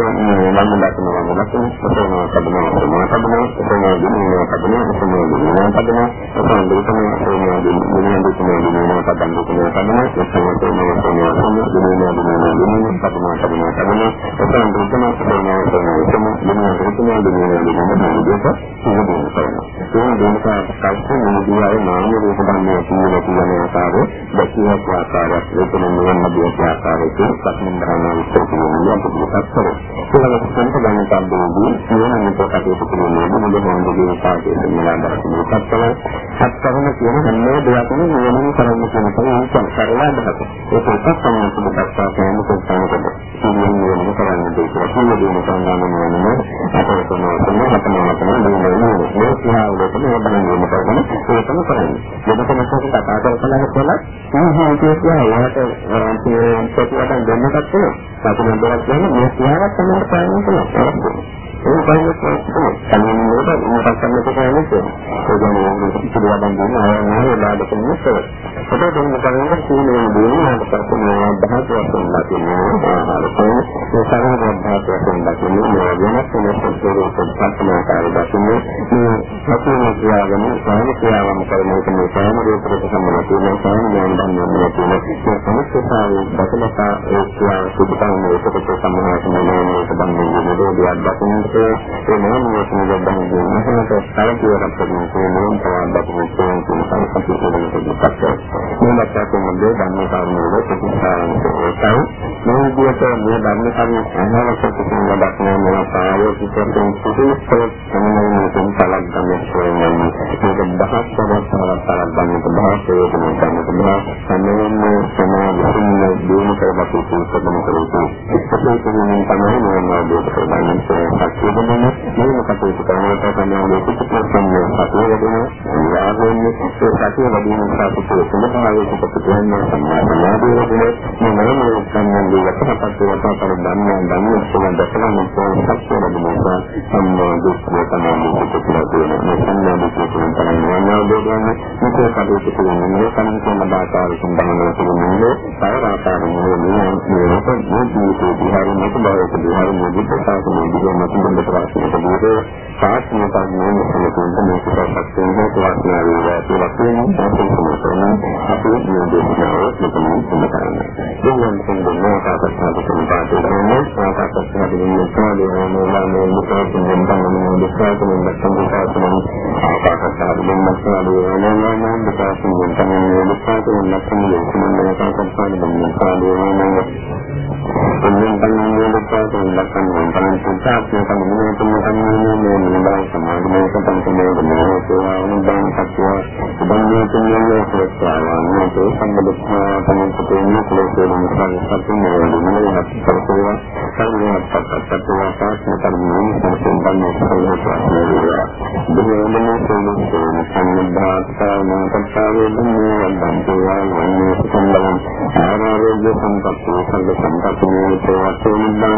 නම් දක්වනවා නම් ප්‍රශ්න කඩනවා පදන සෝමෝදින දිනන පදන සෝමෝදින දිනන පදන සම්බුතම සෝමෝදින දිනන දිනන දිනන පදන දිනන පදන සෝමෝදින සෝමෝදින දිනන දිනන දිනන පදන පදන පදන සම්බුතම සෝමෝදින දිනන දිනන දිනන දිනන දිනන දෙක සෝමෝදින කරනවා ඒ දෙනක කල්ප මොදියාවේ නාම රූප ධර්මයේ තියෙන කියන ආකාරය දැකියක් ආකාරයක් ඒකෙන් නිවන මැදියේ ආකාරයක සම්බන්ධ කරනවා විස්තර කරනවා අපිට කරනවා ඒක සම්පූර්ණ සම්බන්ධදී කියන කටයුතු කරනවා මොකද මොනවද පාඩේ මෙලා දරන එකත්තම හත්තරම කියන හැම දෙයක්ම නිවනින් කරන්න කියන එක කරලා බහක ඒක දෙයක් කියන්නේ මේ සියාවක් තමයි කරන්නේ. කියලා ඒ වගේ තමයි මොකද මොකක්ද මේක කියන්නේ ඒ කියන්නේ පිළිවෙලක් ගන්න ආයෙ ලාඩ කෙනෙක් කරා ඒකට මොකද කරන්නේ සීලේ දෙන්නේ ආට පස්සේ මේ දහස් වශයෙන් ලකිනවා ආහාරකෝ ඒ සාමාන්‍ය දහස් වශයෙන් ලකිනවා මේ වෙනස් වෙනස් ප්‍රතිරෝධ ප්‍රතිමාකාරී දකින්නේ මේ සතුන ක්‍රියාවම සාම ක්‍රියාවම කරන එක මේ සාම රූපකට සම්බන්ධ තියෙන සාම ඥාන ධර්මවල තියෙන මේ සමස්තතාවයේ දසලතා ඒ ක්‍රියාව සුදුකම් ඒකට සම්බන්ධ වෙන මේක බඳින්න දෙයක් දකින්න ඒ මොනවාද කියන නැහැට සාහිත්‍යයක් කරන කෙනෙක් තවන්න දක්වන කෙනෙක් සංකල්ප කරන මේකට තමයි ධර්ම කාරණේ ප්‍රතිස්ථාපන කරනවා මේ විදිහට මේ ධර්ම කාරණේ අහවලට කියන දක්වන මේ සායෝගික කරන සුදුසු සම්මෝහන මේක කටයුතු කරන්නේ මේ සම්පූර්ණ භාෂාව සම්බන්ධව කියන්නේ තව ආකාරයෙන් මේ මේ මේක මේ ජීවිතේ දිහා මේක බාහිර දිහා මේ බුද්ධ ශාසනය දිහා මතින් දෙන්න සම්බන්ධ සම්බන්ධතා දෙවියන්ගේ සෝමසෝන සම්බන්ධතාවන